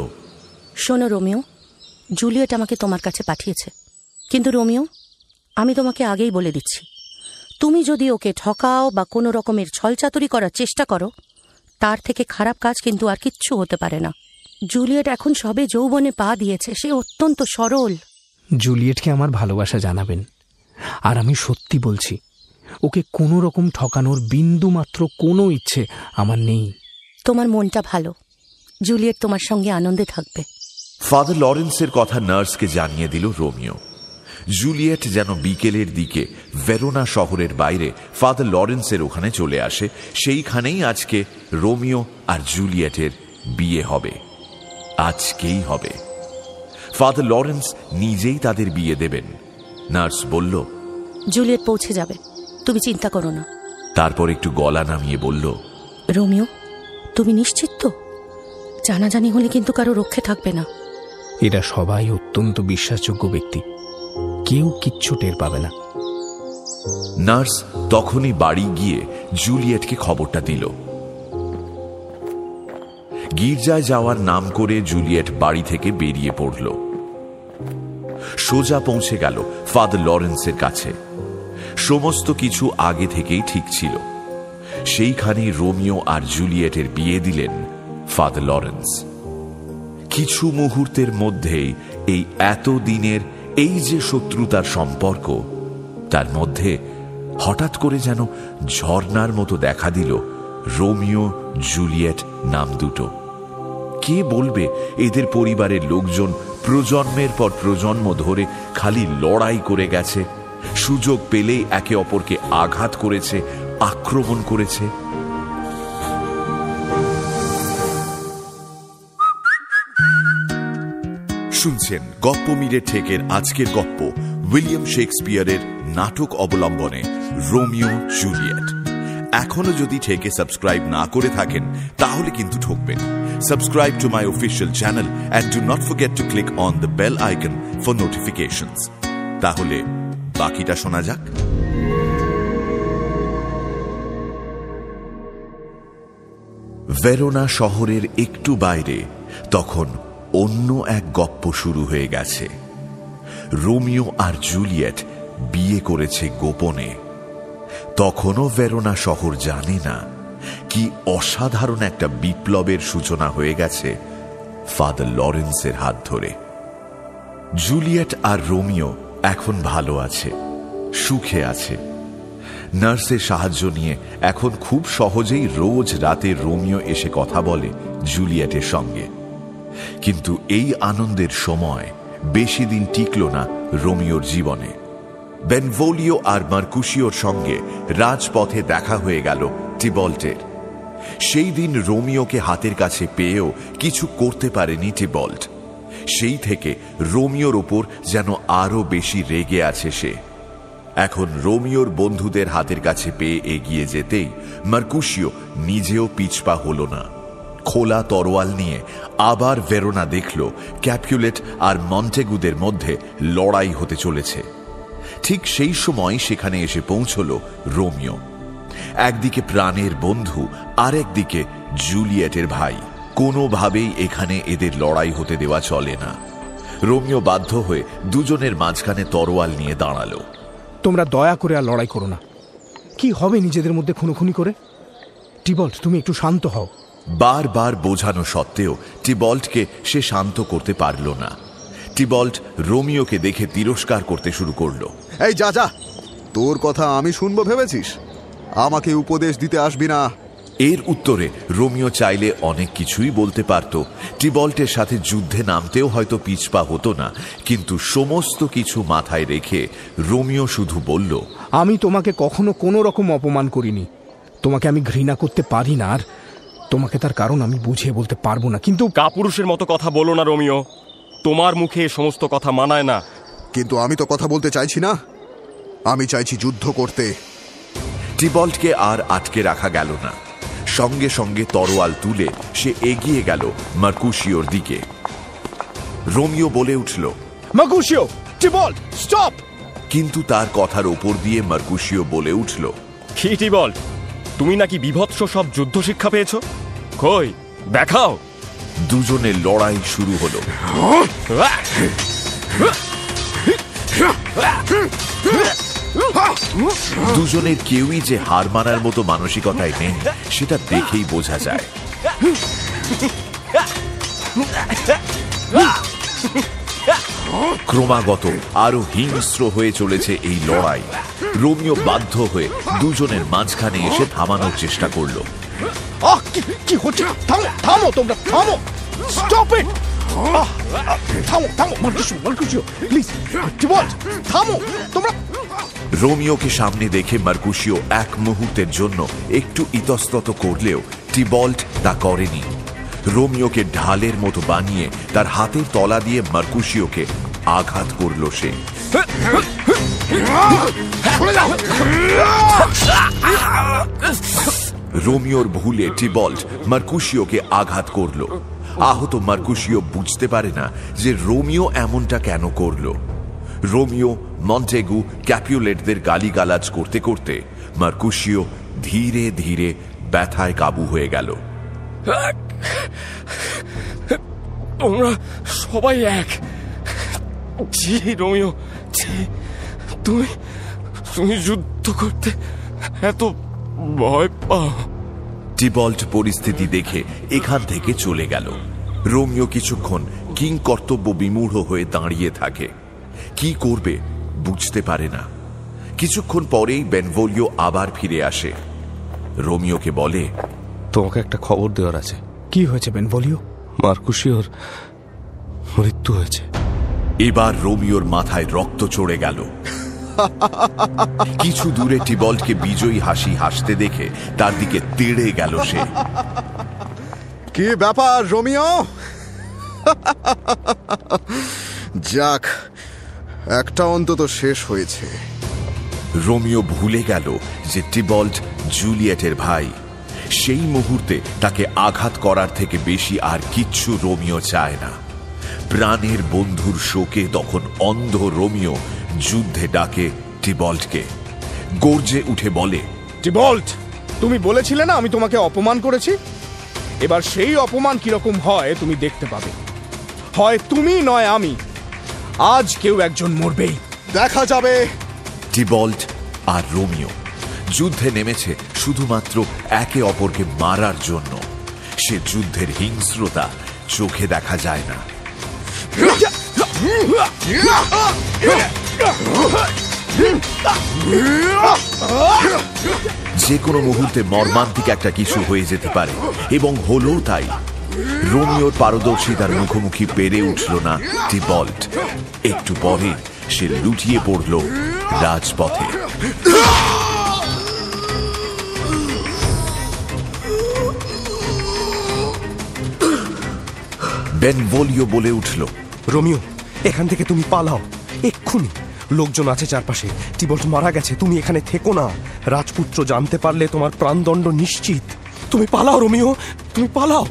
শোনো রোমিও জুলিয়েট আমাকে তোমার কাছে পাঠিয়েছে। কিন্তু রোমিও আমি তোমাকে আগেই বলে দিচ্ছি। তুমি যদি ওকে ঠকাও বা কোনো রকমের ছলচাতুরি করার চেষ্টা করো তার থেকে খারাপ কাজ কিন্তু আর কিচ্ছু হতে পারে না। জুলিয়েট এখন সবে যৌবনে পা দিয়েছে সে অত্যন্ত সরল। জুলিয়েটকে আমার ভালোবাসা জানাবেন? আর আমি সত্যি বলছি ওকে কোনো রকম ঠকানোর বিন্দু মাত্র কোনো ইচ্ছে আমার নেই। তোমার মনটা ভালো। জুলিয়েট তোমার সঙ্গে আনন্দে থাকবে। ফাদার লরেন্সের কথা নার্সকে জানিয়ে দিল রোমিও। জুলিয়েট যেন বিকেলের দিকে ভেরোনা শহরের বাইরে ফাদার লরেন্সের ওখানে চলে আসে সেইখানেই আজকে রোমিও আর জুলিয়েটের বিয়ে হবে। আজকেই হবে। ফাদার লরেন্স নিজেই তাদের বিয়ে দেবেন। নার্স বলল জুলিয়েট পৌঁছে যাবে। তুমি চিন্তা করো না। তারপর একটু গলা নামিয়ে বলল রোমিও তুমি নিশ্চিত তো? জানাজানি হলে কিন্তু কারও রক্ষে থাকবে না। এরা সবাই অত্যন্ত বিশ্বাসযোগ্য ব্যক্তি। কেউ কিচ্ছু টের পাবে না। নার্স তখনই বাড়ি গিয়ে জুলিয়েটকে খবরটা দিল। গির্জায় যাওয়ার নাম করে জুলিয়েট বাড়ি থেকে বেরিয়ে পড়ল। সোজা পৌঁছে গেল ফাদার লরেন্সের কাছে। সমস্ত কিছু আগে থেকেই ঠিক ছিল। সেইখানেই রোমিও আর জুলিয়েটের বিয়ে দিলেন ফাদার লরেন্স। কিছু মুহূর্তের মধ্যেই এই এত দিনের এই যে শত্রুতার সম্পর্ক, তার মধ্যে হঠাৎ করে যেন ঝর্নার মতো দেখা দিল রোমিও জুলিয়েট নাম দুটো। কে বলবে এদের পরিবারের লোকজন প্রজন্মের পর প্রজন্ম ধরে খালি লড়াই করে গেছে, সুযোগ পেলেই একে অপরকে আঘাত করেছে, আক্রমণ করেছে? শুনছেন গপ্প মিরে ঠেকের আজকের গপ্প উইলিয়াম শেক্সপিয়ারের নাটক অবলম্বনে রোমিও জুলিয়েট। এখনও যদি ঠেকে সাবস্ক্রাইব না করে থাকেন, তাহলে কিন্তু ঠকবেন। Subscribe to my official channel and do not forget to click on the bell icon for notifications. তাহলে বাকিটা শোনা যাক। ভেরোনা শহরের একটু বাইরে, তখন অন্য এক গপ্প শুরু হয়ে গেছে। রোমিও আর জুলিয়েট বিয়ে করেছে গোপনে। তখনও ভেরোনা শহর জানে না কি অসাধারণ একটা বিপ্লবের সূচনা হয়ে গেছে ফাদার লরেন্সের হাত ধরে। জুলিয়েট আর রোমিও এখন ভালো আছে, সুখে আছে। নার্সের সাহায্য নিয়ে এখন খুব সহজেই রোজ রাতে রোমিও এসে কথা বলে জুলিয়েটের সঙ্গে। কিন্তু এই আনন্দের সময় বেশি দিন টিকল না রোমিওর জীবনে। বেনভোলিও আর মার্কুশিওর সঙ্গে রাজপথে দেখা হয়ে গেল টিবল্টের। সেই দিন রোমিওকে হাতের কাছে পেয়েও কিছু করতে পারেনি টিবল্ট। সেই থেকে রোমিওর ওপর যেন আরও বেশি রেগে আছে সে। এখন রোমিওর বন্ধুদের হাতের কাছে পেয়ে এগিয়ে যেতেই মার্কুশিও নিজেও পিছপা হল না। খোলা তরোয়াল নিয়ে আবার ভেরোনা দেখল ক্যাপুলেট আর মন্টেগুদের মধ্যে লড়াই হতে চলেছে। ঠিক সেই সময় সেখানে এসে পৌঁছল রোমিও। একদিকে প্রাণের বন্ধু আর একদিকে জুলিয়েটের ভাই। কোনোভাবেই এখানে এদের লড়াই হতে দেওয়া চলে না। রোমিও বাধ্য হয়ে দুজনের মাঝখানে তরোয়াল নিয়ে দাঁড়াল। তোমরা দয়া করে আর লড়াই করো না। কি হবে নিজেদের মধ্যে খুনোখুনি করে? টিবল্ট, তুমি একটু শান্ত হও। বারবার বোঝানো সত্ত্বেও টিবল্টকে সে শান্ত করতে পারল না। টিবল্ট রোমিওকে দেখে তিরস্কার করতে শুরু করল। এই যা যা তোর কথা আমি শুনব ভেবেছিস? আমাকে উপদেশ দিতে আসবি না। এর উত্তরে রোমিও চাইলে অনেক কিছুই বলতে পারত। টিবল্টের সাথে যুদ্ধে নামতেও হয়তো পিছপা হতো না কিন্তু সমস্ত কিছু মাথায় রেখে রোমিও শুধু বলল আমি তোমাকে কখনো কোনো রকম অপমান করিনি। তোমাকে আমি ঘৃণা করতে পারি না আর তোমাকে তার কারণ আমি বুঝিয়ে বলতে পারব না কিন্তু কাপুরুষের মতো কথা বলো না রোমিও। তোমার মুখে এ সমস্ত কথা মানায় না। কিন্তু আমি তো কথা বলতে চাইছি না। আমি চাইছি যুদ্ধ করতে। টিবল্টকে আর আটকে রাখা গেল না। সঙ্গে সঙ্গে তরোয়াল তুলে সে এগিয়ে গেল মার্কুশিওর দিকে। রোমিও বলে উঠল মার্কুশিও টিবল্ট স্টপ! কিন্তু তার কথার ওপর দিয়ে মার্কুশিও বলে উঠল খিটি বল তুমি নাকি বিভৎস সব যুদ্ধ শিক্ষা পেয়েছ? কই, দেখাও। দুজনের লড়াই শুরু হলো। দুজনের কেউই যে হার মানার মতো মানসিকতায় নেই, সেটা দেখেই বোঝা যায়। ক্রমাগত আরও হিংস্র হয়ে চলেছে এই লড়াই। রোমিও বাধ্য হয়ে দুজনের মাঝখানে এসে থামানোর চেষ্টা করল। কি কি হচ্ছে? থামো থামো তোমরা থামো। স্টপ ইট থামো থামো প্লিজ টিবল্ট থামো তোমরা। রোমিওকে সামনে দেখে মার্কুশিও এক মুহূর্তের জন্য একটু ইতস্তত করলেও টিবল্ট তা করেনি। রোমিওকে ঢালের মতো বানিয়ে তার হাতের তলা দিয়ে মার্কুশিওকে আঘাত করল সে। রোমিওর ভুলে টিবল্ট মার্কুশিওকে আঘাত করল। আহত মার্কুশিও বুঝতে পারে না যে রোমিও এমনটা কেন করল। রোমিও মন্টেগু ক্যাপুলেটদের গালিগালাজ করতে করতে মার্কুশিও ধীরে ধীরে ব্যথায় কাবু হয়ে গেল। তোমরা সবাই এক। জি রোমিও জি তুমি তুমি যুদ্ধ করতে এত ভয় পাও। টিবল্ট পরিস্থিতি দেখে এখান থেকে চলে গেল। রোমিও কিছুক্ষণ কিং কর্তব্য বিমূঢ় হয়ে দাঁড়িয়ে থাকে। কি করবে বুঝতে পারে না। কিছুক্ষণ পরেই বেনভোলিও আবার ফিরে আসে। রোমিওকে বলে তোমাকে একটা খবর দেওয়ার আছে। কি হয়েছে বেন বেনভোলিও মার্কুশিওর মৃত্যু হয়েছে। এবার রোমিওর মাথায় রক্ত চড়ে গেল। কিছু দূরে টিবল্টকে বিজয়ী হাসি হাসতে দেখে তার দিকে তেড়ে গেল সে। কি ব্যাপার রোমিও? যাক একটা অন্তত শেষ হয়েছে। রোমিও ভুলে গেল যে টিবল্ট জুলিয়েটের ভাই। সেই মুহূর্তে তাকে আঘাত করার থেকে বেশি আর কিচ্ছু রোমিও চায় না। প্রাণের বন্ধুর শোকে তখন অন্ধ রোমিও যুদ্ধে ডাকে টিবল্টকে। গর্জে উঠে বলে টিবল্ট তুমি বলেছিলে না আমি তোমাকে অপমান করেছি? এবার সেই অপমান কীরকম হয় তুমি দেখতে পাবে। হয় তুমি নয় আমি। আজ কেউ একজন মরবেই। দেখা যাবে। টিবল্ট আর রোমিও যুদ্ধে নেমেছে শুধুমাত্র একে অপরকে মারার জন্য। সে যুদ্ধের হিংস্রতা চোখে দেখা যায় না। যে কোনো মুহূর্তে মর্মান্তিক একটা কিছু হয়ে যেতে পারে, এবং হলো তাই। রোমিওর পারদর্শিতার মুখোমুখি পেরে উঠল না টিবল্ট একটু পরে সে লুটিয়ে পড়ল রাজপথে। বেনভোলিও বলে উঠল রোমিও এখান থেকে তুমি পালাও। এক্ষুনি। লোকজন আছে চারপাশে। টিবল্ট মারা গেছে। তুমি এখানে থেকো না। রাজপুত্র জানতে পারলে তোমার প্রাণদণ্ড নিশ্চিত। তুমি পালাও রোমিও! তুমি পালাও!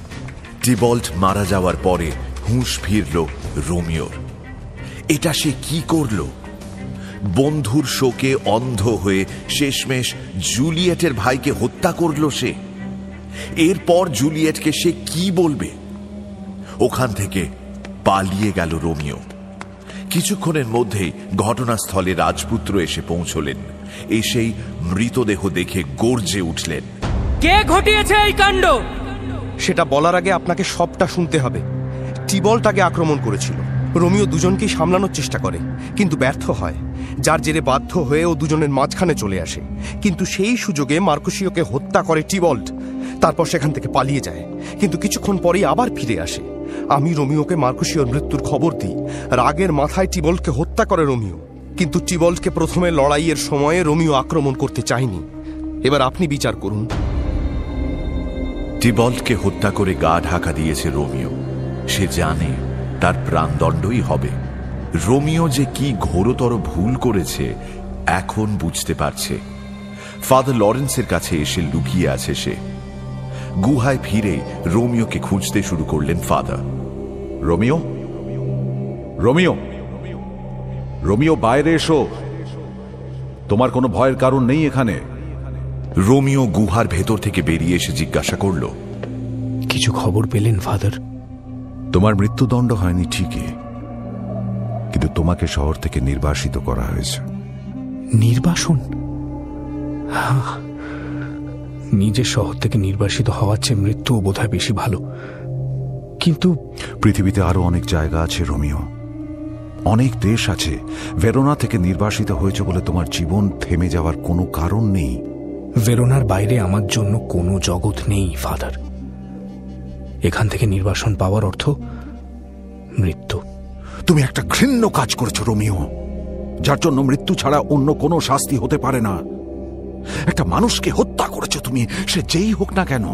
টিবল্ট মারা যাওয়ার পরে হুঁশ ফিরল রোমিওর। এটা সে কি করল? বন্ধুর শোকে অন্ধ হয়ে শেষমেশ জুলিয়েটের ভাইকে হত্যা করল সে। এরপর জুলিয়েটকে সে কি বলবে? ওখান থেকে পালিয়ে গেল রোমিও। কিছুক্ষণের মধ্যেই ঘটনাস্থলে রাজপুত্র এসে পৌঁছলেন। এসেই মৃতদেহ দেখে গর্জে উঠলেন। কে ঘটিয়েছে এই কাণ্ড? সেটা বলার আগে আপনাকে সবটা শুনতে হবে। টিবলটাকে আক্রমণ করেছিল। রোমিও দুজনকেই সামলানোর চেষ্টা করে কিন্তু ব্যর্থ হয়। যার জেরে বাধ্য হয়ে ও দুজনের মাঝখানে চলে আসে। কিন্তু সেই সুযোগে মার্কুশিওকে হত্যা করে টিবল্ট। তারপর সেখান থেকে পালিয়ে যায়। কিন্তু কিছুক্ষণ পরেই আবার ফিরে আসে। আমি রোমিওকে মার্কুশিওর মৃত্যুর খবর দিই। রাগের মাথায় টিবল্টকে হত্যা করে রোমিও। কিন্তু টিবল্টকে প্রথমে লড়াইয়ের সময়ে রোমিও আক্রমণ করতে চায়নি। এবার আপনি বিচার করুন। টিবল্টকে হত্যা করে গা ঢাকা দিয়েছে রোমিও। সে জানে তার প্রাণদণ্ডই হবে। রোমিও যে কি ঘোরতর ভুল করেছে, এখন বুঝতে পারছে। ফাদার লরেন্সের কাছে এসে লুকিয়ে আছে সে। গুহায় ফিরে রোমিওকে খুঁজতে শুরু করলেন ফাদার। রোমিও? রোমিও? রোমিও বাইরে এসো। তোমার কোনো ভয়ের কারণ নেই এখানে? রোমিও গুহার ভেতর থেকে বেরিয়ে এসে জিজ্ঞাসা করল কিছু খবর পেলেন ফাদার? তোমার মৃত্যুদণ্ড হয়নি ঠিকই কিন্তু তোমাকে শহর থেকে নির্বাসিত করা হয়েছে। নির্বাসন? আহ, নিজের শহর থেকে নির্বাসিত হওয়ার চেয়ে মৃত্যু বোধহয় বেশি ভালো। কিন্তু পৃথিবীতে আরও অনেক জায়গা আছে রোমিও। অনেক দেশ আছে ভেরোনা থেকে নির্বাসিত হয়েছে বলে তোমার জীবন থেমে যাওয়ার কোনো কারণ নেই। ভেরোনার বাইরে আমার জন্য কোনো জগৎ নেই ফাদার। এখান থেকে নির্বাসন পাওয়ার অর্থ মৃত্যু। তুমি একটা ঘৃণ্য কাজ করেছ রোমিও। যার জন্য মৃত্যু ছাড়া অন্য কোনো শাস্তি হতে পারে না। একটা মানুষকে হত্যা করেছ তুমি। সে যেই হোক না কেন,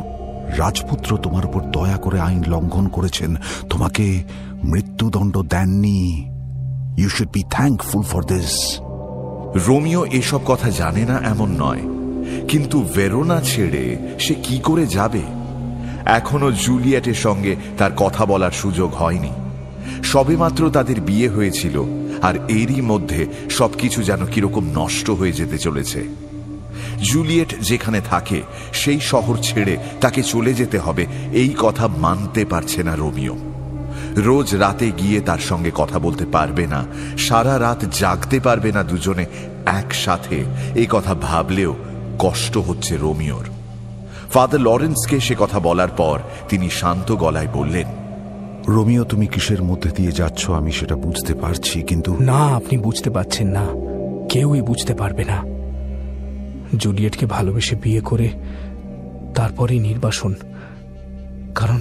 রাজপুত্র তোমার উপর দয়া করে আইন লঙ্ঘন করেছেন। তোমাকে মৃত্যুদণ্ড দেননি। You should be thankful for this Romeo এসব কথা জানে না এমন নয়। কিন্তু ভেরোনা ছেড়ে সে কি করে যাবে? এখনও জুলিয়েটের সঙ্গে তার কথা বলার সুযোগ হয়নি। সবেমাত্র তাদের বিয়ে হয়েছিল, আর এরই মধ্যে সবকিছু যেন কীরকম নষ্ট হয়ে যেতে চলেছে। জুলিয়েট যেখানে থাকে সেই শহর ছেড়ে তাকে চলে যেতে হবে। এই কথা মানতে পারছে না রোমিও। রোজ রাতে গিয়ে তার সঙ্গে কথা বলতে পারবে না সারা রাত জাগতে পারবে না দুজনে একসাথে। এই কথা ভাবলেও কষ্ট হচ্ছে রোমিওর। ফাদার লরেন্সকে সে কথা বলার পর তিনি শান্ত গলায় বললেন রোমিও তুমি কিসের মধ্যে দিয়ে যাচ্ছ? আমি সেটা বুঝতে পারছি কিন্তু না আপনি বুঝতে পারছেন না। কেউই বুঝতে পারবে না। জুলিয়েটকে ভালোবেসে বিয়ে করে তারপরে নির্বাসন। কারণ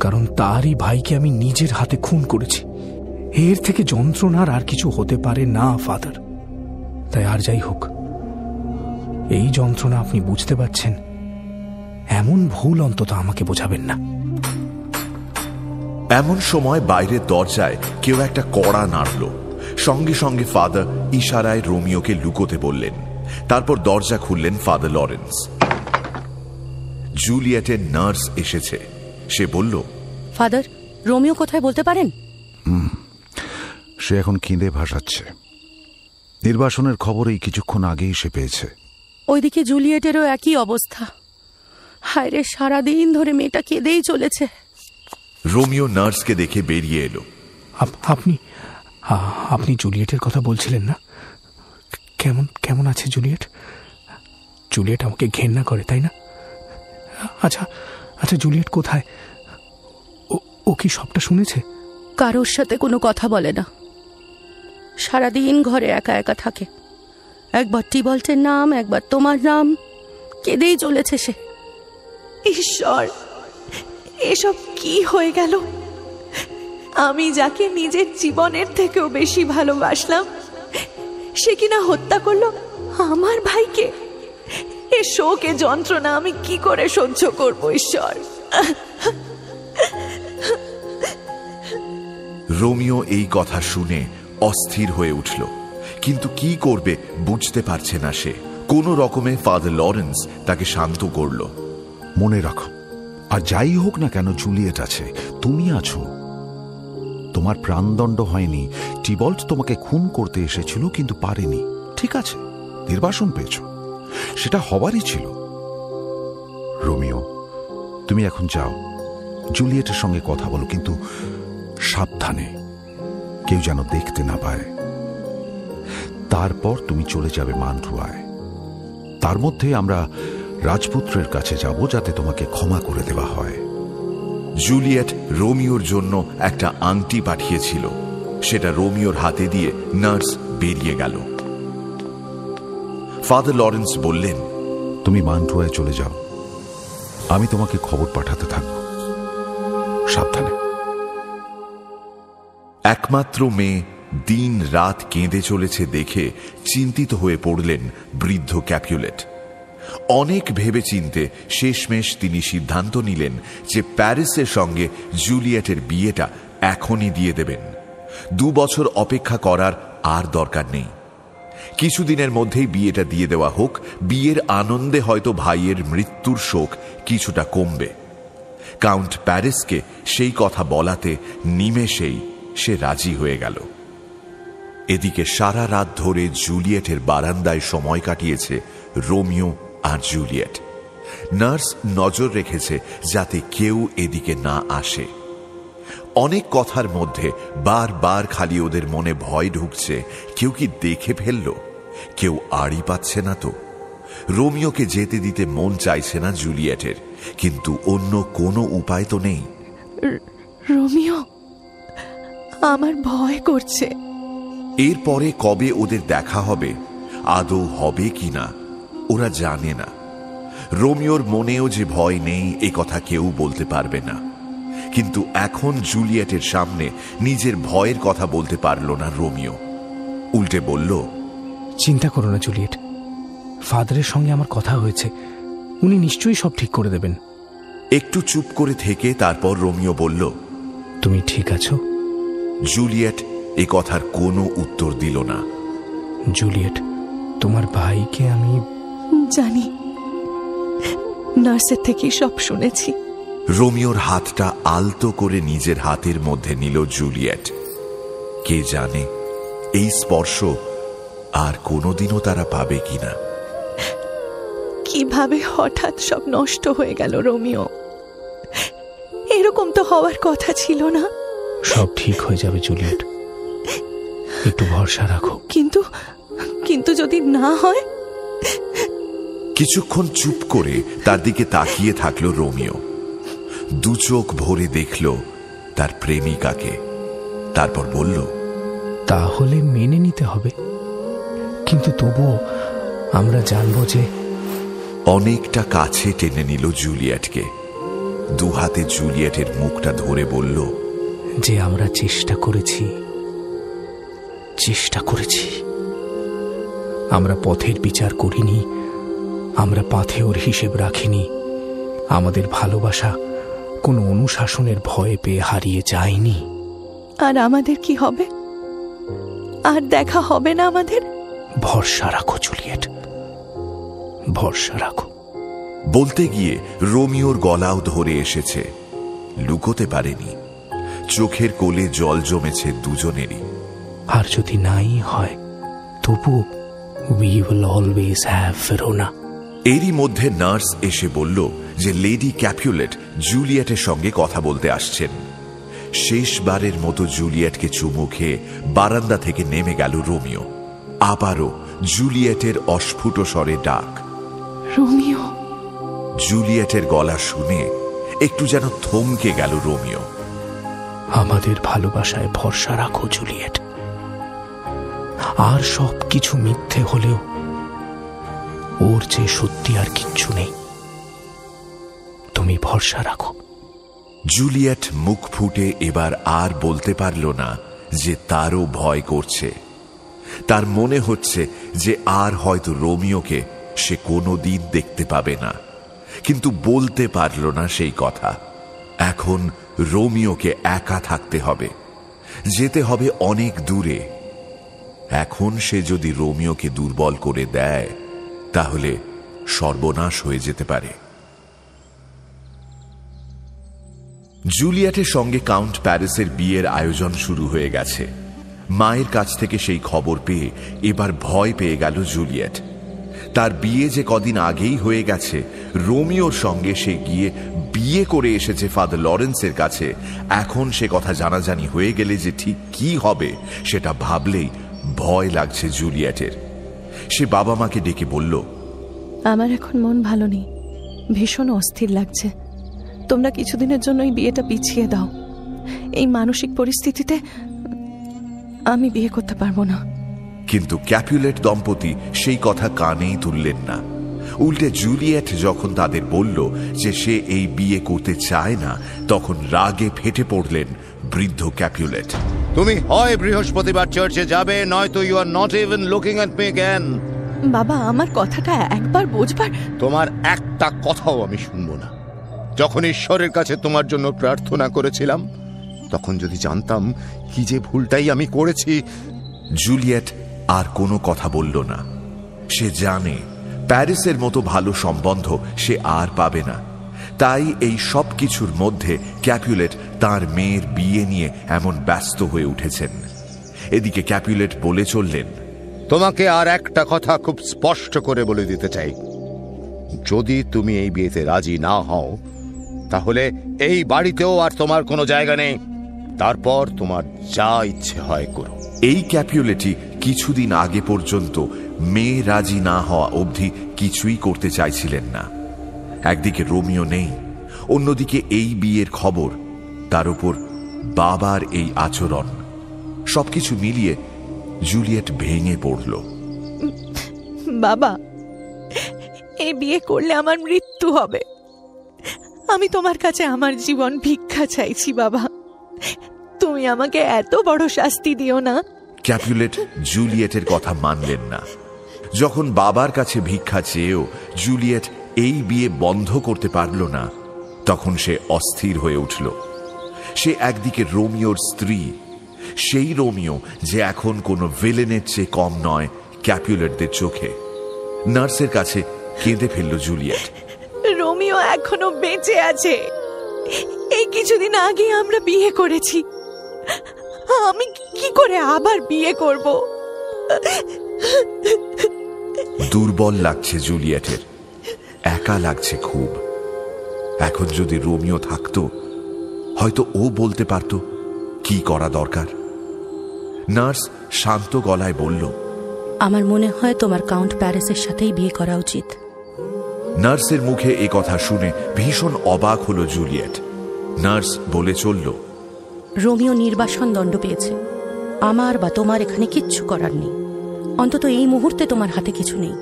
কারণ তারই ভাইকে আমি নিজের হাতে খুন করেছি। এর থেকে যন্ত্রণার আর কিছু হতে পারে না, ফাদার। তাই আর যাই হোক, এই যন্ত্রণা আপনি বুঝতে পারছেন, এমন ভুল অন্তত আমাকে বোঝাবেন না। এমন সময় বাইরের দরজায় কেউ একটা কড়া নাড়ল। সঙ্গে সঙ্গে ফাদার ইশারায় রোমিওকে লুকোতে বললেন তারপর দরজা খুললেন ফাদার লরেন্স। জুলিয়েটের নার্স এসেছে। সে বলল ফাদার রোমিও কোথায় বলতে পারেন? হুম, সে এখন কিঁদে ভাসাচ্ছে। নির্বাসনের খবর এই কিছুক্ষণ আগেই সে পেয়েছে। ওইদিকে জুলিয়েটেরও একই অবস্থা। হায় রে সারাদিন ধরে মেয়েটা কেঁদেই চলেছে। রোমিও নার্সকে দেখে বেরিয়ে এলো। আপ- আপনি আপনি জুলিয়েটের কথা বলছিলেন না? কেমন কেমন আছে জুলিয়েট? জুলিয়েট আমাকে ঘেন্না করে তাই না? আচ্ছা আচ্ছা জুলিয়েট কোথায়? ও ও কি সবটা শুনেছে? কারোর সাথে কোনো কথা বলে না। সারাদিন ঘরে একা একা থাকে। একবার টিবল্টের নাম একবার তোমার নাম। কেঁদেই চলেছে সে। ঈশ্বর এসব কি হয়ে গেল? আমি যাকে নিজের জীবনের থেকেও বেশি ভালোবাসলাম সে কিনা হত্যা করল? আমার ভাইকে? এ শোকে যন্ত্রণা আমি কি করে সহ্য করব ঈশ্বর? রোমিও এই কথা শুনে অস্থির হয়ে উঠল। কিন্তু কি করবে বুঝতে পারছে না সে। কোনো রকমে ফাদার লরেন্স তাকে শান্ত করল। মনে রাখো আর যাই হোক না কেন জুলিয়েট আছে তুমি আছো। তোমার প্রাণদণ্ড হয়নি। টিবল্ট তোমাকে খুন করতে এসেছিল, কিন্তু পারেনি। ঠিক আছে, নির্বাসন পেয়েছ। সেটা হবারই ছিল। রোমিও, তুমি এখন যাও। জুলিয়েটের সঙ্গে কথা বলো, কিন্তু সাবধানে। কেউ যেন দেখতে না পায়। তারপর তুমি চলে যাবে মান্টুয়ায়। তার মধ্যে আমরা রাজপুত্রের কাছে যাব, যাতে তোমাকে ক্ষমা করে দেওয়া হয়। জুলিয়েট রোমিওর জন্য একটা আংটি পাঠিয়েছিল। সেটা রোমিওর হাতে দিয়ে নার্স বেরিয়ে গেল। ফাদার লরেন্স বললেন তুমি মান্টুয়ায় চলে যাও। আমি তোমাকে খবর পাঠাতে থাকব। সাবধানে। একমাত্র মেয়ে দিন রাত কেঁদে চলেছে দেখে চিন্তিত হয়ে পড়লেন বৃদ্ধ ক্যাপুলেট অনেক ভেবে চিনতে শেষমেশ তিনি সিদ্ধান্ত নিলেন যে প্যারিসের সঙ্গে জুলিয়েটের বিয়েটা এখনই দিয়ে দেবেন। দু বছর অপেক্ষা করার আর দরকার নেই। কিছুদিনের মধ্যেই বিয়েটা দিয়ে দেওয়া হোক, বিয়ের আনন্দে হয়তো ভাইয়ের মৃত্যুর শোক কিছুটা কমবে। কাউন্ট প্যারিসকে সেই কথা বলাতে নিমেষেই সে রাজি হয়ে গেল। এদিকে সারা রাত ধরে জুলিয়েটের বারান্দায় সময় কাটিয়েছে রোমিও আর জুলিয়েট। নার্স নজর রেখেছে যাতে কেউ এদিকে না আসে। অনেক কথার মধ্যে বারবার খালি ওদের মনে ভয় ঢুকছে কেউ কি দেখে ফেলল? কেউ আড়ি পাচ্ছে না তো। রোমিওকে যেতে দিতে মন চাইছে না জুলিয়েটের কিন্তু অন্য কোনো উপায় তো নেই। রোমিও আমার ভয় করছে। এরপরে কবে ওদের দেখা হবে আদৌ হবে কিনা? ওরা জানে না। রোমিওর মনেও যে ভয় নেই এ কথা কেউ বলতে পারবে না। কিন্তু এখন জুলিয়েটের সামনে নিজের ভয়ের কথা বলতে পারল না রোমিও। উল্টে বলল চিন্তা করো না জুলিয়েট। ফাদারের সঙ্গে আমার কথা হয়েছে। উনি নিশ্চয়ই সব ঠিক করে দেবেন। একটু চুপ করে থেকে তারপর রোমিও বলল তুমি ঠিক আছো? জুলিয়েট এ কথার কোনো উত্তর দিল না। জুলিয়েট তোমার ভাইকে আমি জানি। নার্সের থেকেই সব শুনেছি। রোমিওর হাতটা আলতো করে নিজের হাতের মধ্যে নিল জুলিয়েট। কে জানে এই স্পর্শ আর কোনোদিনও তারা পাবে কিনা। কীভাবে হঠাৎ সব নষ্ট হয়ে গেল রোমিও? এরকম তো হওয়ার কথা ছিল না। সব ঠিক হয়ে যাবে জুলিয়েট। একটু ভরসা রাখো। কিন্তু কিন্তু যদি না হয়? কিছুক্ষণ চুপ করে তার দিকে তাকিয়ে থাকল রোমিও। দু চোখ ভরে দেখল তার প্রেমিকাকে। তারপর বলল তাহলে মেনে নিতে হবে। কিন্তু তবুও আমরা জানব যে অনেকটা কাছে টেনে নিল জুলিয়েটকে। দু হাতে জুলিয়েটের মুখটা ধরে বলল যে আমরা চেষ্টা করেছি চেষ্টা করেছি। আমরা পথের বিচার করিনি আমরা পাথেওর হিসেব রাখিনি। আমাদের ভালোবাসা কোনো অনুশাসনের ভয়ে পেয়ে হারিয়ে যায়নি। আর আমাদের কি হবে? আর দেখা হবে না আমাদের? ভরসা রাখো জুলিয়েট। ভরসা রাখো। বলতে গিয়ে রোমিওর গলাও ধরে এসেছে। লুকোতে পারেনি। চোখের কোলে জল জমেছে দুজনেরই। আর যদি নাই হয় তবু we will always have Verona এরই মধ্যে নার্স এসে বলল যে লেডি ক্যাপুলেট জুলিয়েটের সঙ্গে কথা বলতে আসছেন। শেষবারের মতো জুলিয়েটকে চুমু খেয়ে বারান্দা থেকে নেমে গেল রোমিও। আবারও জুলিয়েটের অস্ফুট স্বরে ডাক। রোমিও। জুলিয়েটের গলা শুনে একটু যেন থমকে গেল রোমিও। আমাদের ভালোবাসায় ভরসা রাখো জুলিয়েট। আর সব কিছু মিথ্যে হলেও ওর যে সত্যি আর কিচ্ছু নেই। তুমি ভরসা রাখো। জুলিয়েট মুখ ফুটে এবার আর বলতে পারল না যে তারও ভয় করছে। তার মনে হচ্ছে যে আর হয়তো রোমিওকে সে কোনো দিন দেখতে পাবে না। কিন্তু বলতে পারল না সেই কথা। এখন রোমিওকে একা থাকতে হবে। যেতে হবে অনেক দূরে। এখন সে যদি রোমিওকে দুর্বল করে দেয় তাহলে সর্বনাশ হয়ে যেতে পারে। জুলিয়েটের সঙ্গে কাউন্ট প্যারিসের বিয়ের আয়োজন শুরু হয়ে গেছে। মায়ের কাছ থেকে সেই খবর পেয়ে এবার ভয় পেয়ে গেল জুলিয়েট। তার বিয়ে যে কদিন আগেই হয়ে গেছে, রোমিওর সঙ্গে সে গিয়ে বিয়ে করে এসেছে ফাদার লরেন্সের কাছে। এখন সে কথা জানাজানি হয়ে গেলে যে ঠিক কি হবে, সেটা ভাবলেই ভয় লাগছে জুলিয়েটের। সে বাবা মাকে ডেকে বলল আমার এখন মন ভালো নেই। ভীষণ অস্থির লাগছে। তোমরা কিছুদিনের জন্য এই বিয়েটা পিছিয়ে দাও। এই মানসিক পরিস্থিতিতে আমি বিয়ে করতে পারব না। কিন্তু ক্যাপুলেট দম্পতি সেই কথা কানেই তুললেন না। উল্টে জুলিয়েট যখন তাদের বলল যে সে এই বিয়ে করতে চায় না তখন রাগে ফেটে পড়লেন বৃদ্ধ ক্যাপুলেট তুমি হয় বৃহস্পতিবার চার্চে যাবে নয়তো you are not even looking at me again বাবা আমার কথাটা একবার বুঝবার। তোমার একটা কথাও আমি শুনব না। যখন ঈশ্বরের কাছে তোমার জন্য প্রার্থনা করেছিলাম তখন যদি জানতাম কি যে ভুলটাই আমি করেছি জুলিয়েট আর কোনো কথা বলল না। সে জানে প্যারিসের মতো ভালো সম্বন্ধ সে আর পাবে না। তাই এই সব কিছুর মধ্যে ক্যাপুলেট তার মেয়ের বিয়ে নিয়ে এমন ব্যস্ত হয়ে উঠেছেন। এদিকে ক্যাপুলেট বলে চললেন তোমাকে আর একটা কথা খুব স্পষ্ট করে বলে দিতে চাই। যদি তুমি এই বিয়েতে রাজি না হও তাহলে এই বাড়িতেও আর তোমার কোনো জায়গা নেই। তারপর তোমার যা ইচ্ছে হয় করো। এই ক্যাপুলেটি কিছুদিন আগে পর্যন্ত মেয়ে রাজি না হওয়া অবধি কিছুই করতে চাইছিলেন না। একদিকে রোমিও নেই অন্যদিকে এই বিয়ের খবর তার উপর বাবার এই আচরণ। সবকিছু মিলিয়ে জুলিয়েট ভেঙে পড়ল। বাবা এই বিয়ে করলে আমার মৃত্যু হবে। আমি তোমার কাছে আমার জীবন ভিক্ষা চাইছি বাবা। তুমি আমাকে এত বড় শাস্তি দিও না। ক্যাপুলেট জুলিয়েটের কথা মানলেন না। যখন বাবার কাছে ভিক্ষা চেয়েও জুলিয়েট এই বিয়ে বন্ধ করতে পারল না। তখন সে অস্থির হয়ে উঠল। সে একদিকে রোমিওর স্ত্রী সেই রোমিও যে এখন কোনো ভিলেনের চেয়ে কম নয় ক্যাপুলেটদের চোখে। নার্সের কাছে কেঁদে ফেলল জুলিয়েট। রোমিও এখনও বেঁচে আছে। এই কিছুদিন আগে আমরা বিয়ে করেছি। আমি কি করে আবার বিয়ে করব? দুর্বল লাগছে জুলিয়েটের। একা লাগছে খুব। এখন যদি রোমিও থাকতো হয়তো ও বলতে পারত কি করা দরকার। নার্স শান্ত গলায় বলল আমার মনে হয় তোমার কাউন্ট প্যারিসের সাথেই বিয়ে করা উচিত। নার্সের মুখে এ কথা শুনে ভীষণ অবাক হলো জুলিয়েট। নার্স বলে চলল রোমিও নির্বাসন দণ্ড পেয়েছে। আমার বা তোমার এখানে কিচ্ছু করার নেই। অন্তত এই মুহূর্তে তোমার হাতে কিছু নেই।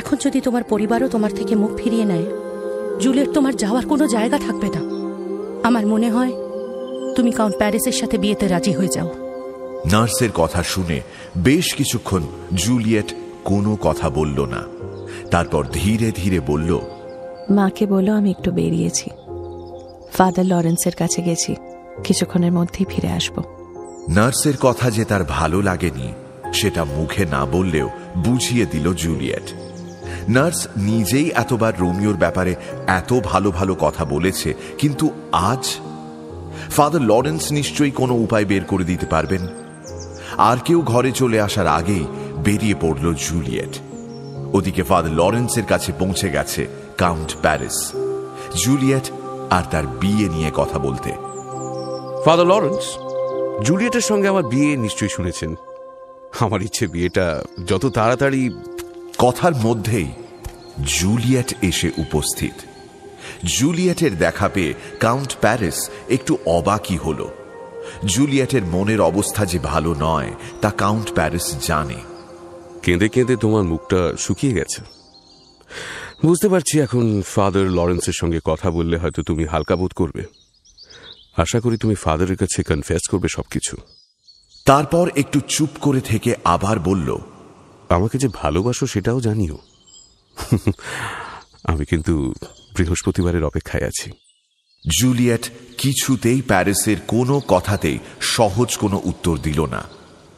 এখন যদি তোমার পরিবারও তোমার থেকে মুখ ফিরিয়ে নেয় জুলিয়েট তোমার যাওয়ার কোনো জায়গা থাকবে না। আমার মনে হয় তুমি কাউন্ট প্যারিসের সাথে বিয়েতে রাজি হয়ে যাও। নার্সের কথা শুনে বেশ কিছুক্ষণ জুলিয়েট কোনো কথা বলল না। তারপর ধীরে ধীরে বলল মাকে বলো আমি একটু বেরিয়েছি। ফাদার লরেন্সের কাছে গেছি কিছুক্ষণের মধ্যেই ফিরে আসব। নার্সের কথা যে তার ভালো লাগেনি সেটা মুখে না বললেও বুঝিয়ে দিল জুলিয়েট। নার্স নিজেই এতবার রোমিওর ব্যাপারে এত ভালো ভালো কথা বলেছে, কিন্তু আজ? ফাদার লরেন্স নিশ্চয়ই কোনো উপায় বের করে দিতে পারবেন। আর কেউ ঘরে চলে আসার আগেই বেরিয়ে পড়ল জুলিয়েট। ওদিকে ফাদার লরেন্সের কাছে পৌঁছে গেছে কাউন্ট প্যারিস। জুলিয়েট আর তার বিয়ে নিয়ে কথা বলতে। ফাদার লরেন্স, জুলিয়েটের সঙ্গে আমার বিয়ে নিশ্চয়ই শুনেছেন। আমার ইচ্ছে বিয়েটা যত তাড়াতাড়ি কথার মধ্যেই জুলিয়েট এসে উপস্থিত। জুলিয়েটের দেখা পেয়ে কাউন্ট প্যারিস একটু অবাকই হল। জুলিয়েটের মনের অবস্থা যে ভালো নয় তা কাউন্ট প্যারিস জানে। কেঁদে কেঁদে তোমার মুখটা শুকিয়ে গেছে। বুঝতে পারছি এখন ফাদার লরেন্সের সঙ্গে কথা বললে হয়তো তুমি হালকা বোধ করবে। আশা করি তুমি ফাদারের কাছে কনফেস করবে সবকিছু। তারপর একটু চুপ করে থেকে আবার বলল আমাকে যে ভালোবাসো সেটাও জানিও। আমি কিন্তু বৃহস্পতিবারের অপেক্ষায় আছি। জুলিয়েট কিছুতেই প্যারিসের কোনো কথাতেই সহজ কোনো উত্তর দিল না।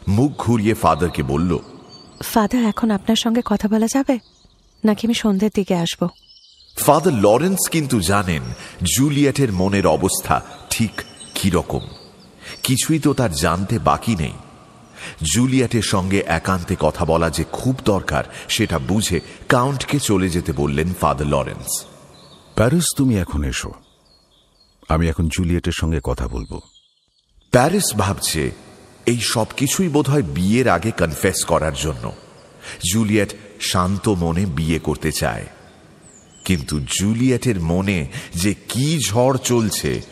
মুখ ঘুরিয়ে ফাদারকে বলল ফাদার এখন আপনার সঙ্গে কথা বলা যাবে? নাকি আমি সন্ধ্যের দিকে আসব? ফাদার লরেন্স কিন্তু জানেন জুলিয়েটের মনের অবস্থা ঠিক কীরকম। কিছুই তো তার জানতে বাকি নেই। জুলিয়েটের সঙ্গে একান্তে কথা বলা যে খুব দরকার সেটা বুঝে কাউন্টকে চলে যেতে বললেন ফাদার লরেন্স। প্যারিস তুমি এখন এসো। আমি এখন জুলিয়েটের সঙ্গে কথা বলব। প্যারিস ভাবছে এই সব কিছুই বোধহয় বিয়ের আগে কনফেস করার জন্য। জুলিয়েট শান্ত মনে বিয়ে করতে চায়। কিন্তু জুলিয়েটের মনে যে কি ঝড় চলছে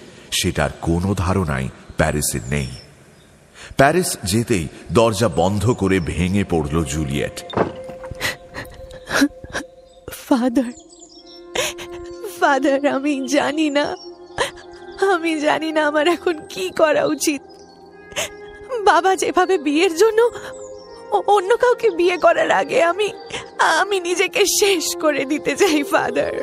সেটার কোনো ধারণাই প্যারিসের নেই। প্যারিস যেতেই দরজা বন্ধ করে ভেঙে পড়ল জুলিয়েট। ফাদার ফাদার আমি জানি না আমি জানি না আমার এখন কি করা উচিত। বাবা যেভাবে বিয়ের জন্য অন্য কাউকে বিয়ে করার আগে আমি আমি নিজেকে শেষ করে দিতে চাই ফাদার।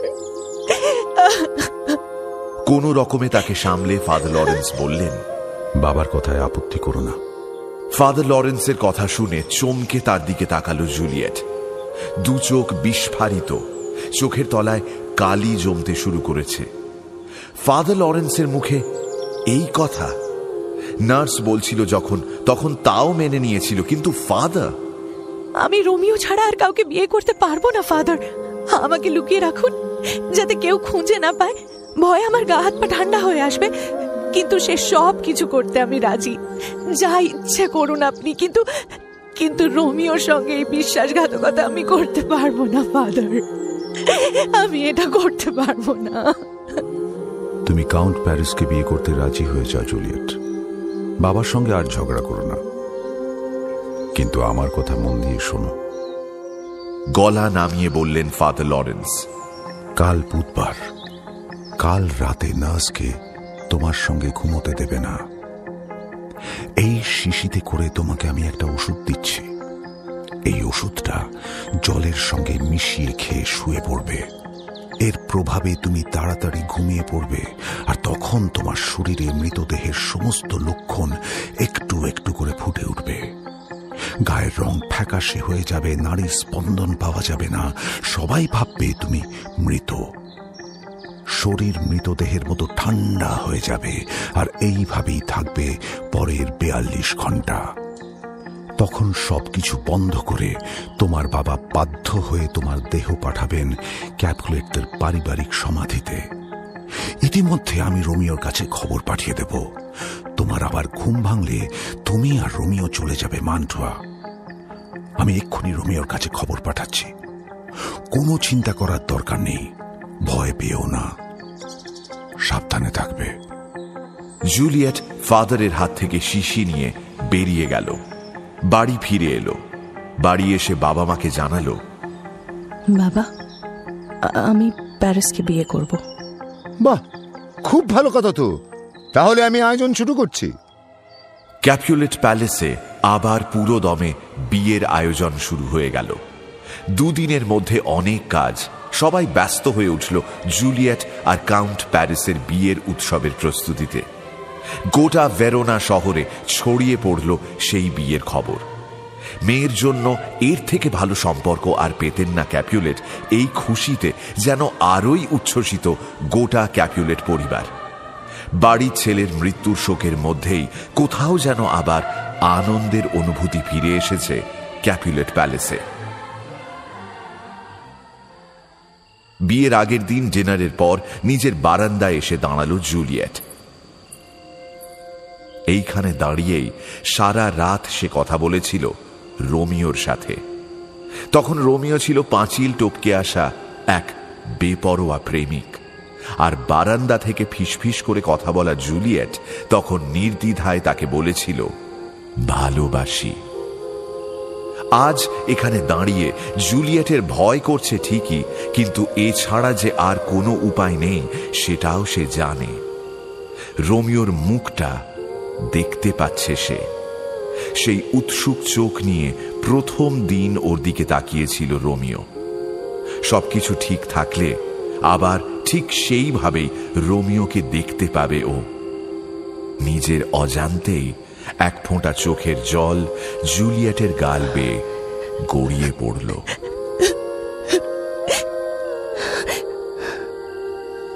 কোন রকমে তাকে সামলে ফাদার লরেন্স বললেন বাবার কথায় আপত্তি করো না। ফাদার লরেন্সের কথা শুনে চমকে তার দিকে তাকালো জুলিয়েট। দু চোখ বিস্ফারিত চোখের তলায় কালি জমতে শুরু করেছে। ফাদার লরেন্সের মুখে এই কথা। নার্স বলছিল যখন তখন তাও মেনে নিয়েছিল কিন্তু ফাদার? আমি রোমিও ছাড়া আর কাউকে বিয়ে করতে পারব না ফাদার। আমাকে লুকিয়ে রাখুন যাতে কেউ খুঁজে না পায়। ভয় আমার গা হাত পা ঠান্ডা হয়ে আসবে। কিন্তু সে সব কিছু করতে আমি রাজি। যা ইচ্ছে করুন আপনি, কিন্তু কিন্তু রোমিওর সঙ্গে এই বিশ্বাসঘাতকতা আমি করতে পারব না, ফাদার। আমি এটা করতে পারব না। তুমি কাউন্ট প্যারিসকে বিয়ে করতে রাজি হয়ে যাও, জুলিয়েট। বাবার সঙ্গে আর ঝগড়া করো না। কিন্তু আমার কথা মন দিয়ে শোনো। গলা নামিয়ে বললেন ফাদার লরেন্স, কাল বুধবার, কাল রাতে নার্সকে তোমার সঙ্গে ঘুমোতে দেবে না। এই শিশিতে করে তোমাকে আমি একটা ওষুধ দিচ্ছি। এই ওষুধটা জলের সঙ্গে মিশিয়ে খেয়ে শুয়ে পড়বে। এর প্রভাবে তুমি তাড়াতাড়ি ঘুমিয়ে পড়বে আর তখন তোমার শরীরে মৃতদেহের সমস্ত লক্ষণ একটু একটু করে ফুটে উঠবে। গায়ের রং ফ্যাকাশে হয়ে যাবে নারীর স্পন্দন পাওয়া যাবে না। সবাই ভাববে তুমি মৃত। শরীর মৃতদেহের মতো ঠান্ডা হয়ে যাবে, আর এইভাবেই থাকবে পরের বেয়াল্লিশ ঘণ্টা। তখন সবকিছু বন্ধ করে তোমার বাবা বাধ্য হয়ে তোমার দেহ পাঠাবেন ক্যালকুলেটদের পারিবারিক সমাধিতে। ইতিমধ্যে আমি রোমিওর কাছে খবর পাঠিয়ে দেব। তোমার আবার ঘুম ভাঙলে তুমি আর রোমিও চলে যাবে মান্টুয়া। আমি এক্ষুনি রোমিওর কাছে খবর পাঠাচ্ছি। কোনো চিন্তা করার দরকার নেই। ভয় পেও না। সাবধানে থাকবে। জুলিয়েট ফাদারের হাত থেকে শিশি নিয়ে বেরিয়ে গেল। বাড়ি ফিরে এলো। বাড়ি এসে বাবা মাকে জানালো বাবা আমি প্যারিসকে বিয়ে করব। বাহ খুব ভালো কথা তো। তাহলে আমি আয়োজন শুরু করছি। ক্যাপুলেট প্যালেসে আবার পুরো দমে বিয়ের আয়োজন শুরু হয়ে গেল। দুদিনের মধ্যে অনেক কাজ সবাই ব্যস্ত হয়ে উঠল জুলিয়েট আর কাউন্ট প্যারিসের বিয়ের উৎসবের প্রস্তুতিতে। গোটা ভেরোনা শহরে ছড়িয়ে পড়ল সেই বিয়ের খবর। মেয়ের জন্য এর থেকে ভালো সম্পর্ক আর পেতেন না ক্যাপুলেট এই খুশিতে যেন আরই উচ্ছ্বসিত গোটা ক্যাপুলেট পরিবার। বাড়ির ছেলের মৃত্যুর শোকের মধ্যেই কোথাও যেন আবার আনন্দের অনুভূতি ফিরে এসেছে ক্যাপুলেট প্যালেসে। বিয়ের আগের দিন ডিনারের পর নিজের বারান্দায় এসে দাঁড়াল জুলিয়েট। এইখানে দাঁড়িয়েই সারা রাত সে কথা বলেছিল রোমিওর সাথে। তখন রোমিও ছিল পাঁচিল টপকে আসা এক বেপরোয়া প্রেমিক। আর বারান্দা থেকে ফিসফিস করে কথা বলা জুলিয়েট তখন নির্দ্বিধায় তাকে বলেছিল, ভালোবাসি। আজ এখানে দাঁড়িয়ে জুলিয়েটের ভয় করছে ঠিকই কিন্তু এছাড়া যে আর কোনো উপায় নেই, সেটাও সে জানে। রোমিওর মুখটা দেখতে পাচ্ছে সে। সেই উৎসুক চোখ নিয়ে প্রথম দিন ওর দিকে তাকিয়েছিল রোমিও। সবকিছু ঠিক থাকলে আবার ঠিক সেইভাবেই রোমিওকে দেখতে পাবে ও। নিজের অজান্তেই এক ফোঁটা চোখের জল জুলিয়েটের গাল বেয়ে গড়িয়ে পড়ল।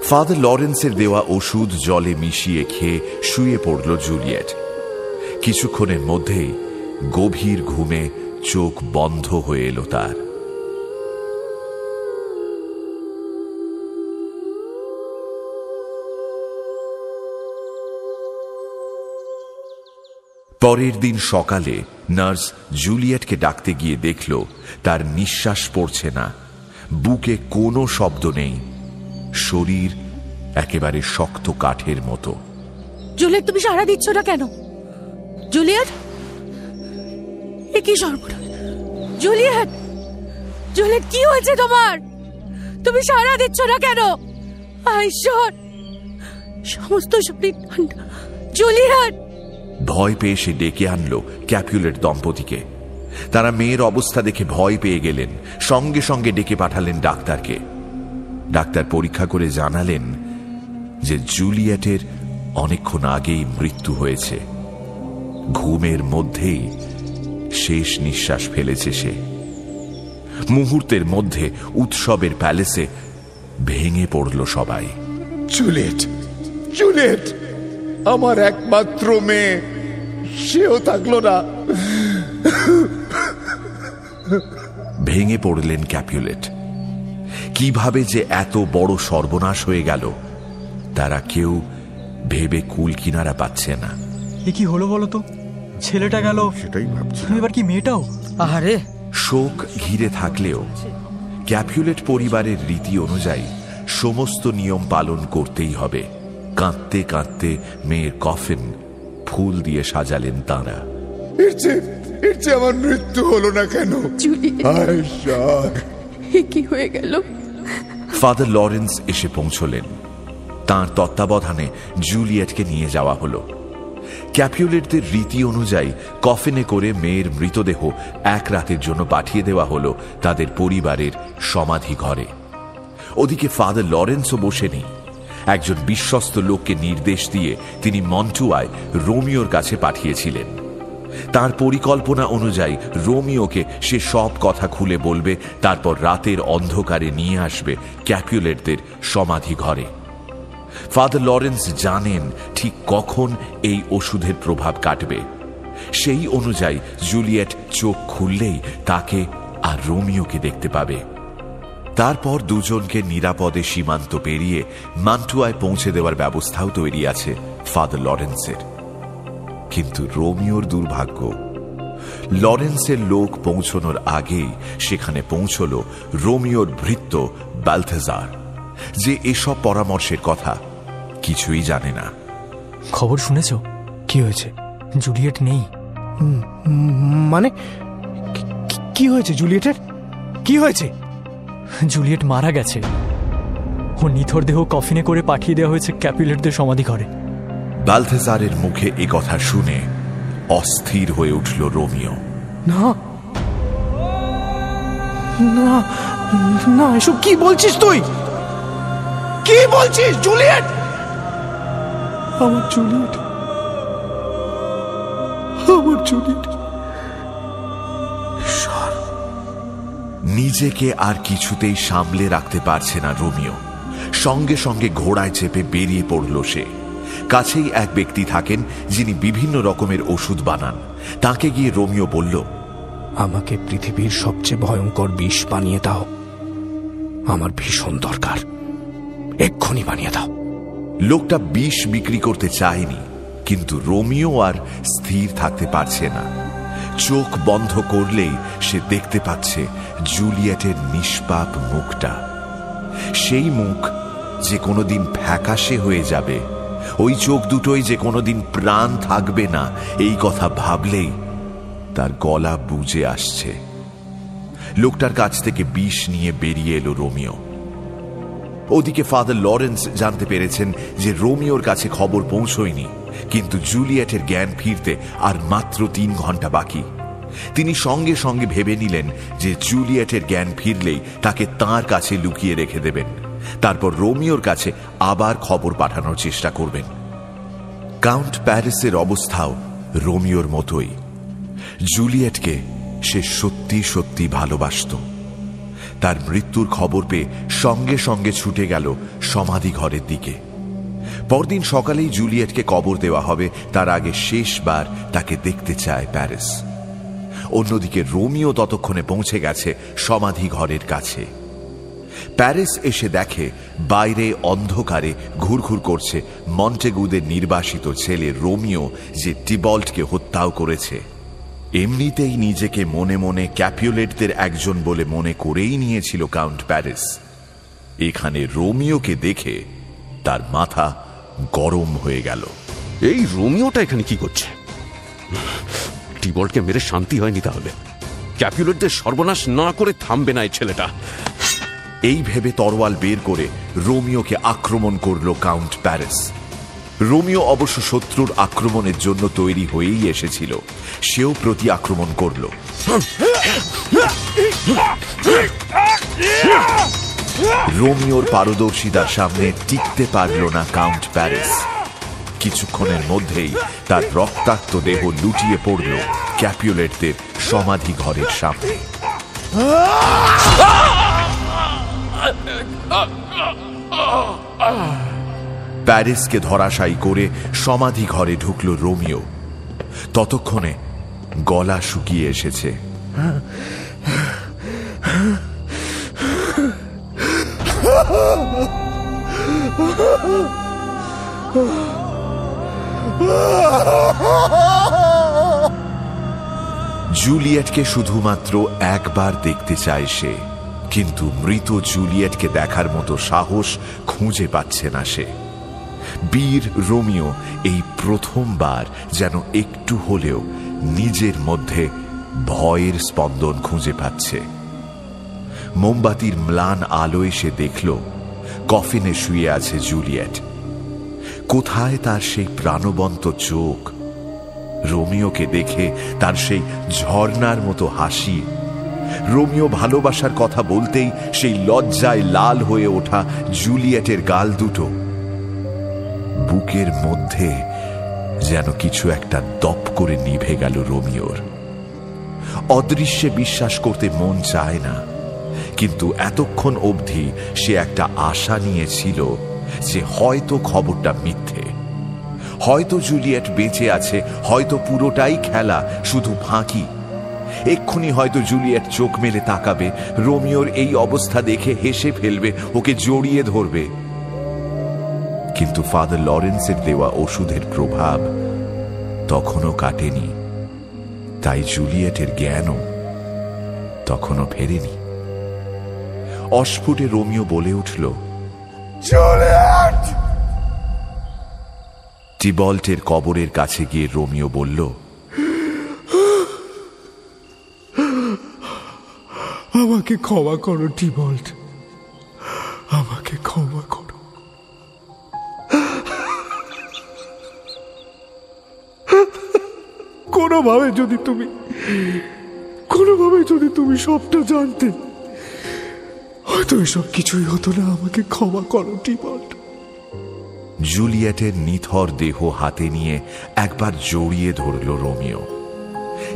ফাদার লরেন্সের দেওয়া ওষুধ জলে মিশিয়ে খেয়ে শুয়ে পড়ল জুলিয়েট। কিছুক্ষণের মধ্যেই গভীর ঘুমে চোখ বন্ধ হয়ে এলো তার। পরের দিন সকালে নার্স জুলিয়েটকে ডাকতে গিয়ে দেখল তার নিঃশ্বাস পড়ছে না। বুকে কোনো শব্দ নেই। শরীর একেবারে শক্ত কাঠের মতো। জুলিয়েট তুমি সাড়া দিচ্ছ না কেন? জুলিয়ার এ কি সর্বনাশ। জুলিয়েট! জুলিয়েট কি হয়েছে তোমার? তুমি সাড়া দিচ্ছ না কেন? ঈশ্বর! সমস্ত শরীর ঠান্ডা। জুলিয়েট! ভয় পেয়ে সে ডেকে আনলো ক্যাপুলেট দম্পতিকে। তারা মেয়ের অবস্থা দেখে ভয় পেয়ে গেলেন। সঙ্গে সঙ্গে ডেকে পাঠালেন ডাক্তারকে। ডাক্তার পরীক্ষা করে জানালেন যে জুলিয়েটের অনেকক্ষণ আগেই মৃত্যু হয়েছে। ঘুমের মধ্যেই শেষ নিঃশ্বাস ফেলেছে সে। মুহূর্তের মধ্যে উৎসবের প্যালেসে ভেঙে পড়ল সবাই। জুলিয়েট জুলিয়েট আমার একমাত্র মেয়ে সেও থাকল না। ভেঙে পড়লেন ক্যাপুলেট কীভাবে যে এত বড় সর্বনাশ হয়ে গেল তারা কেউ ভেবে কুল কিনারা পাচ্ছে না। এ কি হলো বলো তো? ছেলেটা গেল। সেটাই ভাবছি। এবার কি মেয়েটাও? আরে শোক ঘিরে থাকলেও ক্যাপুলেট পরিবারের রীতি অনুযায়ী সমস্ত নিয়ম পালন করতেই হবে। কাঁদতে কাঁদতে মেয়ের কফিন ফুল দিয়ে সাজালেন তাঁরা। এর চেয়ে এর চেয়ে আমার মৃত্যু হলো না কেন? কি হয়ে গেল? ফাদার লরেন্স এসে পৌঁছলেন। তাঁর তত্ত্বাবধানে জুলিয়েটকে নিয়ে যাওয়া হলো। ক্যাপিউলেটদের রীতি অনুযায়ী কফিনে করে মেয়ের মৃতদেহ এক রাতের জন্য পাঠিয়ে দেওয়া হলো তাদের পরিবারের সমাধি ঘরে। ওদিকে ফাদার লরেন্সও বসে নেই একজন বিশ্বস্ত লোককে নির্দেশ দিয়ে তিনি মন্টুয়ায় রোমিওর কাছে পাঠিয়েছিলেন। তার পরিকল্পনা অনুযায়ী রোমিওকে সে সব কথা খুলে বলবে, তারপর রাতের অন্ধকারে নিয়ে আসবে ক্যাপুলেটদের সমাধি ঘরে। ফাদার লরেন্স জানেন ঠিক কখন এই ওষুধের প্রভাব কাটবে। সেই অনুযায়ী জুলিয়েট চোখ খুললেই তাকে আর রোমিওকে দেখতে পাবে। তারপর দুজনকে নিরাপদে সীমান্ত পেরিয়ে মান্টুয়ায় পৌঁছে দেওয়ার ব্যবস্থাও তৈরি আছে ফাদার লরেন্সের। কিন্তু রোমিওর দুর্ভাগ্য। লরেন্সের লোক পৌঁছনোর আগেই সেখানে পৌঁছল রোমিওর ভৃত্য বালথেজার যে এসব পরামর্শের কথা কিছুই জানে না। খবর শুনেছ? কি হয়েছে? জুলিয়েট নেই। মানে কি- কি হয়েছে জুলিয়েটের? কি হয়েছে? জুলিয়েট মারা গেছে। ও নিথর দেহ কফিনে করে পাঠিয়ে দেওয়া হয়েছে ক্যাপিলেটদের সমাধি ঘরে বালথেজারের মুখে এ কথা শুনে অস্থির হয়ে উঠল রোমিও। না। না না এসব কি বলছিস তুই? কি বলছিস জুলিয়েট? আমার জুলিয়েট। আমার জুলিয়েট। নিজেকে আর কিছুতেই সামলে রাখতে পারছে না রোমিও। সঙ্গে সঙ্গে ঘোড়ায় চেপে বেরিয়ে পড়ল সে। কাছেই এক ব্যক্তি থাকেন যিনি বিভিন্ন রকমের ওষুধ বানান। তাকে গিয়ে রোমিও বলল আমাকে পৃথিবীর সবচেয়ে ভয়ঙ্কর বিষ বানিয়ে দাও। আমার ভীষণ দরকার। এক্ষুনি বানিয়ে দাও। লোকটা বিষ বিক্রি করতে চায়নি কিন্তু রোমিও আর স্থির থাকতে পারছে না। চোখ বন্ধ করলেই সে দেখতে পাচ্ছে জুলিয়েটের নিষ্পাপ মুখটা। সেই মুখ যে কোনোদিন ফ্যাকাশে হয়ে যাবে ওই চোখ দুটোই যে কোনোদিন প্রাণ থাকবে না, এই কথা ভাবলেই তার গলা বুঝে আসছে। লোকটার কাছ থেকে বিষ নিয়ে বেরিয়ে এলো রোমিও। ওদিকে ফাদার লরেন্স জানতে পেরেছেন যে রোমিওর কাছে খবর পৌঁছয়নি, কিন্তু জুলিয়েটের জ্ঞান ফিরতে আর মাত্র তিন ঘণ্টা বাকি। তিনি সঙ্গে সঙ্গে ভেবে নিলেন যে জুলিয়েটের জ্ঞান ফিরলেই তাকে তার কাছে লুকিয়ে রেখে দেবেন। তারপর রোমিওর কাছে আবার খবর পাঠানোর চেষ্টা করবেন। কাউন্ট প্যারিসের অবস্থাও রোমিওর মতোই। জুলিয়েটকে সে সত্যি সত্যি ভালোবাসত। তার মৃত্যুর খবর পেয়ে সঙ্গে সঙ্গে ছুটে গেল সমাধি ঘরের দিকে। পরদিন সকালেই জুলিয়েটকে কবর দেওয়া হবে, তার আগে শেষবার তাকে দেখতে চায় প্যারিস। অন্যদিকে রোমিও ততক্ষণে পৌঁছে গেছে সমাধি ঘরের কাছে। প্যারিস এসে দেখে বাইরে অন্ধকারে ঘুরঘুর করছে মন্টেগুদের নির্বাসিত ছেলে রোমিও যে টিবল্টকে হত্যাও করেছে। এমনিতেই নিজেকে মনে মনে ক্যাপিওলেটদের একজন বলে মনে করেই নিয়েছিল কাউন্ট প্যারিস। এখানে রোমিওকে দেখে তার মাথা গরম হয়ে গেল। এই রোমিওটা এখানে কি করছে? টিবল্টকে মেরে শান্তি হয়নি তাহলে। ক্যাপিউলেটদের সর্বনাশ না করে থামবে না এই ছেলেটা। এই ভেবে তরোয়াল বের করে রোমিওকে আক্রমণ করল কাউন্ট প্যারিস। রোমিও অবশ্য শত্রুর আক্রমণের জন্য তৈরি হয়েই এসেছিল। সেও প্রতি আক্রমণ করল। রোমিওর পারদর্শিতার সামনে টিকতে পারল না কাউন্ট প্যারিস। কিছুক্ষণের মধ্যেই তার রক্তাক্ত দেহ লুটিয়ে পড়ল ক্যাপিউলেটদের সমাধি ঘরের সামনে। প্যারিসকে ধরাশায়ী করে সমাধি ঘরে ঢুকল রোমিও। ততক্ষণে গলা শুকিয়ে এসেছে। জুলিয়েটকে শুধুমাত্র একবার দেখতে চায় সে। কিন্তু মৃত জুলিয়েটকে দেখার মতো সাহস খুঁজে পাচ্ছে না সে। বীর রোমিও এই প্রথমবার যেন একটু হলেও নিজের মধ্যে ভয়ের স্পন্দন খুঁজে পাচ্ছে। মোমবাতির ম্লান আলোয় সে দেখল, কফিনে শুয়ে আছে জুলিয়েট। কোথায় তার সেই প্রাণবন্ত চোখ? রোমিওকে দেখে তার সেই ঝর্ণার মতো হাসি রোমিও ভালোবাসার কথা বলতেই সেই লজ্জায় লাল হয়ে ওঠা জুলিয়েটের গাল দুটো। বুকের মধ্যে যেন কিছু একটা দপ করে নিভে গেল রোমিওর। অদৃশ্যে বিশ্বাস করতে মন চায় না, কিন্তু এতক্ষণ অবধি সে একটা আশা নিয়েছিল যে হয়তো খবরটা মিথ্যে। হয়তো জুলিয়েট বেঁচে আছে, হয়তো পুরোটাই খেলা শুধু ফাঁকি। এক্ষুনি হয়তো জুলিয়েট চোখ মেলে তাকাবে। রোমিওর এই অবস্থা দেখে হেসে ফেলবে ওকে জড়িয়ে ধরবে। কিন্তু ফাদার লরেন্সের দেওয়া ওষুধের প্রভাব তখনও কাটেনি। তাই জুলিয়েটের জ্ঞানও তখনও ফেরেনি। অস্ফুটে রোমিও বলে উঠল টিবল্টের কবরের কাছে গিয়ে রোমিও বলল আমাকে ক্ষমা করো টিবল্ট আমাকে ক্ষমা করো। কোনোভাবে যদি তুমি, কোনোভাবে যদি তুমি সবটা জানতে, হয়তো এসব কিছুই হতো না। আমাকে ক্ষমা করো টিবল্ট জুলিয়েটের নিথর দেহ হাতে নিয়ে একবার জড়িয়ে ধরল রোমিও।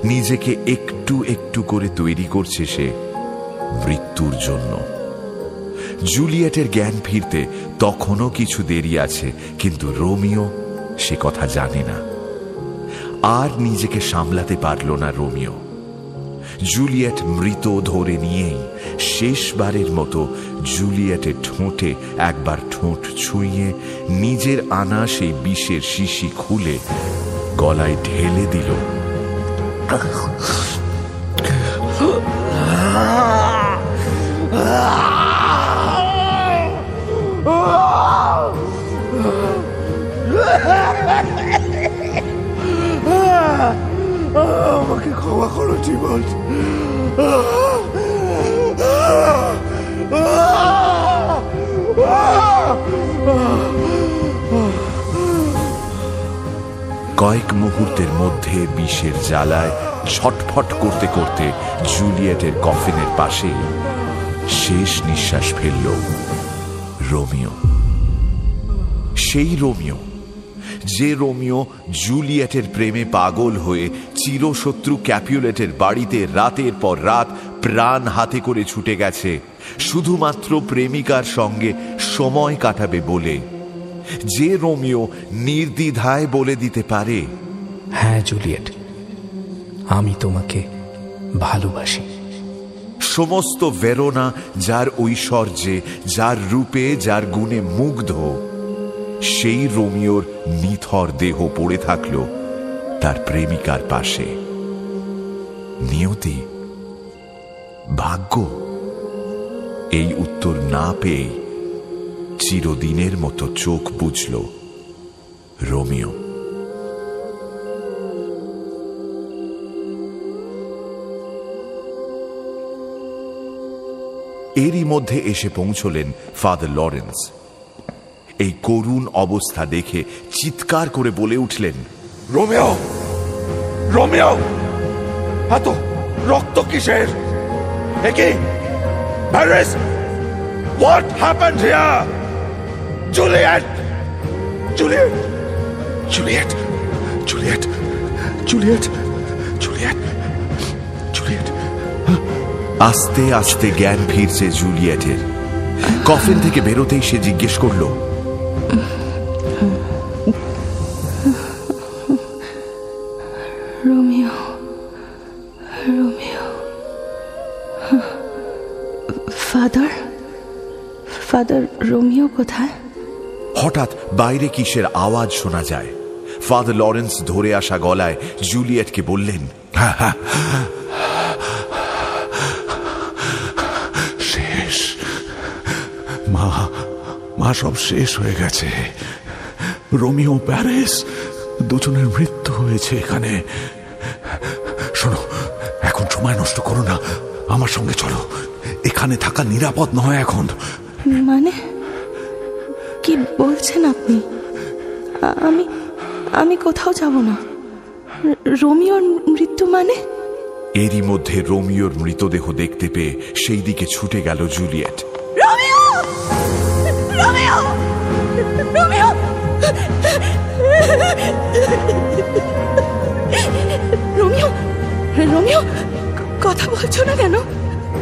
নিজেকে একটু একটু করে তৈরি করছে সে মৃত্যুর জন্য। জুলিয়েটের জ্ঞান ফিরতে তখনও কিছু দেরি আছে, কিন্তু রোমিও সে কথা জানে না। আর নিজেকে সামলাতে পারল না রোমিও। জুলিয়েট মৃত ধরে নিয়েই শেষবারের মতো জুলিয়েটের ঠোঁটে একবার ঠোঁট ছুঁয়ে নিজের আনা সেই বিষের শিশি খুলে গলায় ঢেলে দিল। আমাকে ক্ষমা করো, জীবন। কয়েক মুহূর্তের মধ্যে বিষের জ্বালায় ছটফট করতে করতে জুলিয়েটের কফিনের পাশে শেষ নিঃশ্বাস ফেলল রোমিও। সেই রোমিও, যে রোমিও জুলিয়েটের প্রেমে পাগল হয়ে চিরশত্রু ক্যাপিউলেটের বাড়িতে রাতের পর রাত প্রাণ হাতে করে ছুটে গেছে, শুধুমাত্র প্রেমিকার সঙ্গে সময় কাটাবে বলে। যে রোমিও নির্দ্বিধায় বলে দিতে পারে হ্যাঁ জুলিয়েট, আমি তোমাকে ভালোবাসি। সমস্ত ভেরোনা যার ঐশ্বর্যে, যার রূপে, যার গুণে মুগ্ধ। সেই রোমিওর নিথর দেহ পড়ে থাকল তার প্রেমিকার পাশে। নিয়তি, ভাগ্য, এই উত্তর না পেয়ে চিরদিনের মতো চোখ বুঝল রোমিও। এরই মধ্যে এসে পৌঁছলেন ফাদার লরেন্স। এই করুণ অবস্থা দেখে চিৎকার করে বলে উঠলেন, রোমিও রোমিও এত রক্ত কিসের? একে Paris what happened here Juliet Juliet Juliet Juliet Juliet Juliet আস্তে আস্তে জ্ঞান ফিরছে জুলিয়েটের। কফিন থেকে বেরোতেই সে জিজ্ঞেস করল Romeo Romeo. Father father Romeo কোথায়? হঠাৎ বাইরে কিসের আওয়াজ শোনা যায়। ফাদার লরেন্স ধরে আসা গলায় জুলিয়েটকে বললেন সব শেষ হয়ে গেছে। রোমিও প্যারিস দুজনের মৃত্যু হয়েছে এখানে। শোনো এখন সময় নষ্ট করো না। আমার সঙ্গে চলো। এখানে থাকা নিরাপদ নয় এখন। মানে? কি বলছেন আপনি? আমি আমি কোথাও যাব না। রোমিওর মৃত্যু মানে? এরই মধ্যে রোমিওর মৃতদেহ দেখতে পেয়ে সেই দিকে ছুটে গেল জুলিয়েট। কথা বলছো না কেন?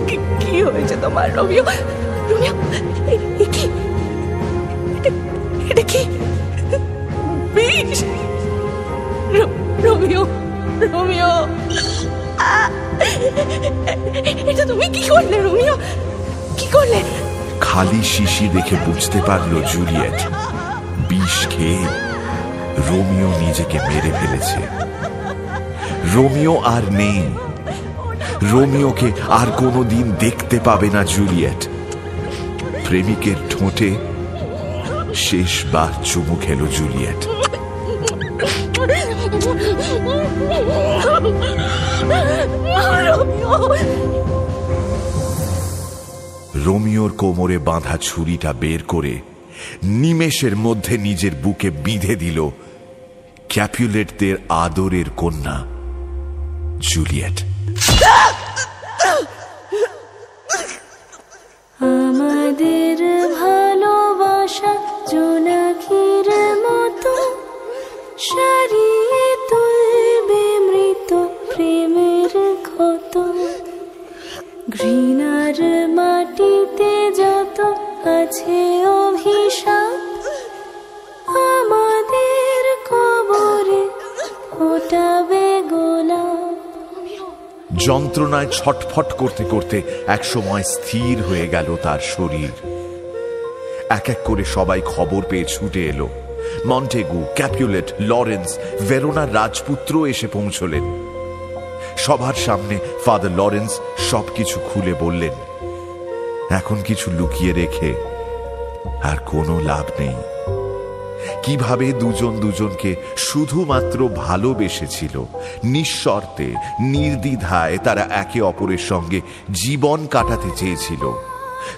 কি- হয়েছে তোমার, রোমিও? রোমিও কি? এটা- কি? বিষ! রোমিও! এটা তুমি কি করলে, রোমিও? কি করলে? খালি শিশি দেখে বুঝতে পারল জুলিয়েট। বিষ খেয়ে রোমিও নিজেকে মেরে ফেলেছে। রোমিও আর নেই। রোমিওকে আর কোনোদিন দেখতে পাবে না জুলিয়েট। প্রেমিকের ঠোঁটে শেষবার চুমু খেল জুলিয়েট। রোমিওর কোমরে বাঁধা ছুরিটা বের করে নিমেষের মধ্যে নিজের বুকে বিঁধে দিল ক্যাপুলেটদের আদরের কন্যা জুলিয়েট। যন্ত্রণায় ছটফট করতে করতে একসময় স্থির হয়ে গেল তার শরীর। এক এক করে সবাই খবর পেয়ে ছুটে এলো। মন্টেগু, ক্যাপুলেট, লরেন্স, ভেরোনার রাজপুত্র এসে পৌঁছলেন। সবার সামনে ফাদার লরেন্স সবকিছু খুলে বললেন, এখন কিছু লুকিয়ে রেখে আর কোনো লাভ নেই। কীভাবে দুজন দুজনকে শুধুমাত্র ভালোবেসেছিল। নিঃশর্তে, নির্দ্বিধায় তারা একে অপরের সঙ্গে জীবন কাটাতে চেয়েছিল।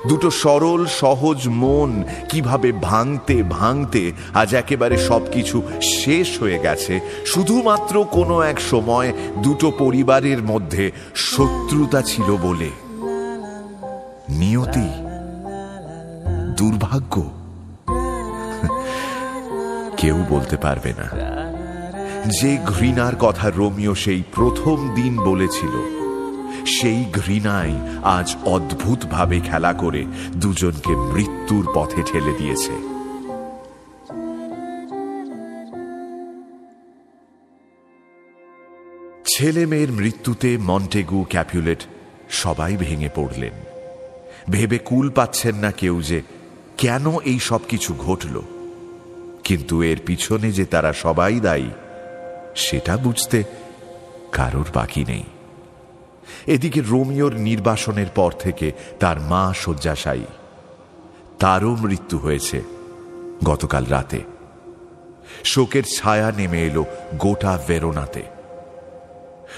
দুটো সরল, সহজ মন কীভাবে ভাঙতে ভাঙতে আজ একেবারে সবকিছু শেষ হয়ে গেছে, শুধুমাত্র কোনো এক সময় দুটো পরিবারের মধ্যে শত্রুতা ছিল বলে। নিয়তি, দুর্ভাগ্য, কেউ বলতে পারবে না। যে ঘৃণার কথা রোমিও সেই প্রথম দিন বলেছিল, সেই ঘৃণাই আজ অদ্ভুতভাবে খেলা করে দুজনকে মৃত্যুর পথে ঠেলে দিয়েছে। ছেলে মেয়ের মৃত্যুতে মন্টেগু ক্যাপুলেট সবাই ভেঙে পড়লেন। ভেবে কুল পাচ্ছেন না কেউ যে কেন এই সব কিছু ঘটল। কিন্তু এর পিছনে যে তারা সবাই দায়ী সেটা বুঝতে কারোর বাকি নেই। এদিকে রোমিওর নির্বাসনের পর থেকে তার মা শয্যাশায়ী। তারও মৃত্যু হয়েছে গতকাল রাতে। শোকের ছায়া নেমে এলো গোটা ভেরোনাতে।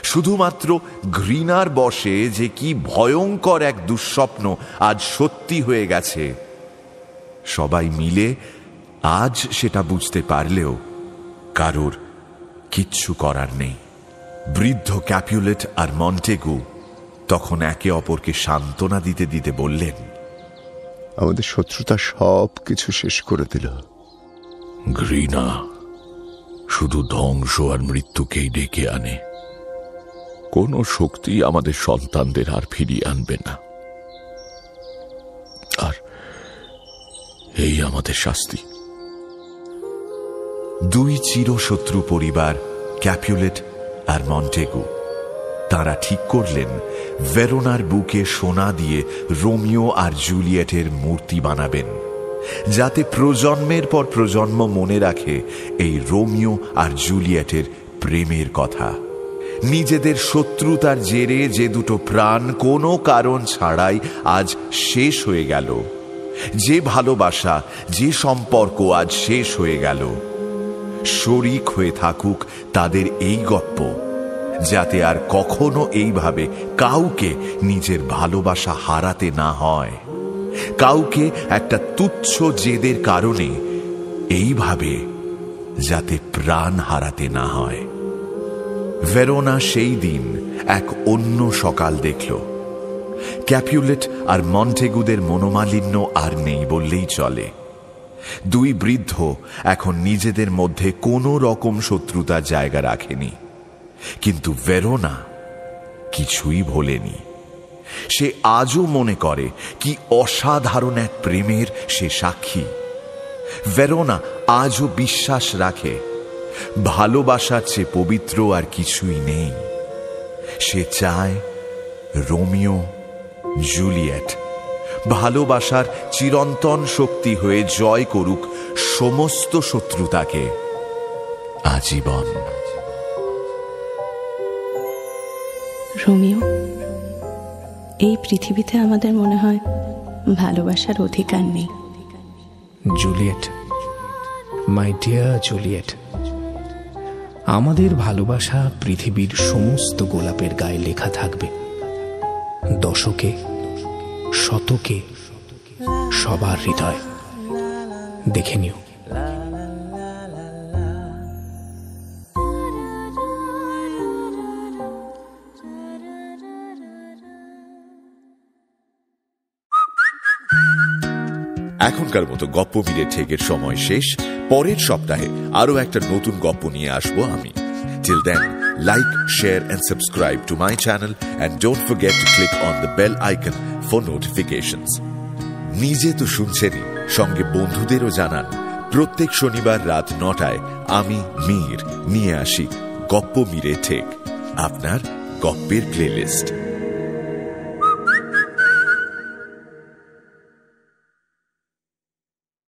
শুধুমাত্র ঘৃণার বসে যে কি ভয়ঙ্কর এক দুঃস্বপ্ন আজ সত্যি হয়ে গেছে, সবাই মিলে আজ সেটা বুঝতে পারলেও কারোর কিচ্ছু করার নেই। বৃদ্ধ ক্যাপুলেট আর মন্টেগু তখন একে অপরকে সান্ত্বনা দিতে দিতে বললেন আমাদের শত্রুতা সব কিছু শেষ করে দিল। ঘৃণা শুধু ধ্বংস আর মৃত্যুকেই ডেকে আনে। কোনো শক্তি আমাদের সন্তানদের আর ফিরিয়ে আনবে না। আর এই আমাদের শাস্তি। দুই চিরশত্রু পরিবার ক্যাপুলেট আর মন্টেগু। তারা ঠিক করলেন, ভেরোনার বুকে সোনা দিয়ে রোমিও আর জুলিয়েটের মূর্তি বানাবেন, যাতে প্রজন্মের পর প্রজন্ম মনে রাখে এই রোমিও আর জুলিয়েটের প্রেমের কথা। নিজেদের শত্রুতার জেরে যে দুটো প্রাণ কোনো কারণ ছাড়াই আজ শেষ হয়ে গেল। যে ভালোবাসা, যে সম্পর্ক আজ শেষ হয়ে গেল। শরিক হয়ে থাকুক তাদের এই গপ্প, যাতে আর কখনো এইভাবে কাউকে নিজের ভালোবাসা হারাতে না হয়। কাউকে একটা তুচ্ছ জেদের কারণে এইভাবে যাতে প্রাণ হারাতে না হয়। ভেরোনা সেই দিন এক অন্য সকাল দেখল। ক্যাপুলেট আর মন্টেগুদের মনোমালিন্য আর নেই বললেই চলে। দুই বৃদ্ধ এখন নিজেদের মধ্যে কোনো রকম শত্রুতার জায়গা রাখেনি। কিন্তু ভেরোনা কিছুই ভোলেনি। সে আজও মনে করে কি অসাধারণ এক প্রেমের সে সাক্ষী। ভেরোনা আজও বিশ্বাস রাখে, ভালোবাসার চেয়ে পবিত্র আর কিছুই নেই। সে চায় রোমিও জুলিয়েট। ভালোবাসার চিরন্তন শক্তি হয়ে জয় করুক সমস্ত শত্রুতাকে। আজীবন। রোমিও এই পৃথিবীতে আমাদের মনে হয় ভালোবাসার অধিকার নেই। জুলিয়েট মাই ডিয়ার জুলিয়েট আমাদের ভালোবাসা পৃথিবীর সমস্ত গোলাপের গায়ে লেখা থাকবে। দশকে শতকে সবার হৃদয়। দেখে নিও। এখনকার মতো গপ্প মিলে ঠেকের সময় শেষ। পরের সপ্তাহে আরও একটা নতুন গপ্প নিয়ে আসব আমি। Till then like share and subscribe to my channel and don't forget to click on the bell icon for notifications নিজে তো শুনছেনই, সঙ্গে বন্ধুদেরও জানান, প্রত্যেক শনিবার রাত নটায় আমি, মীর, নিয়ে আসি গপ্প মিরে ঠেক, আপনার গপ্পের প্লেলিস্ট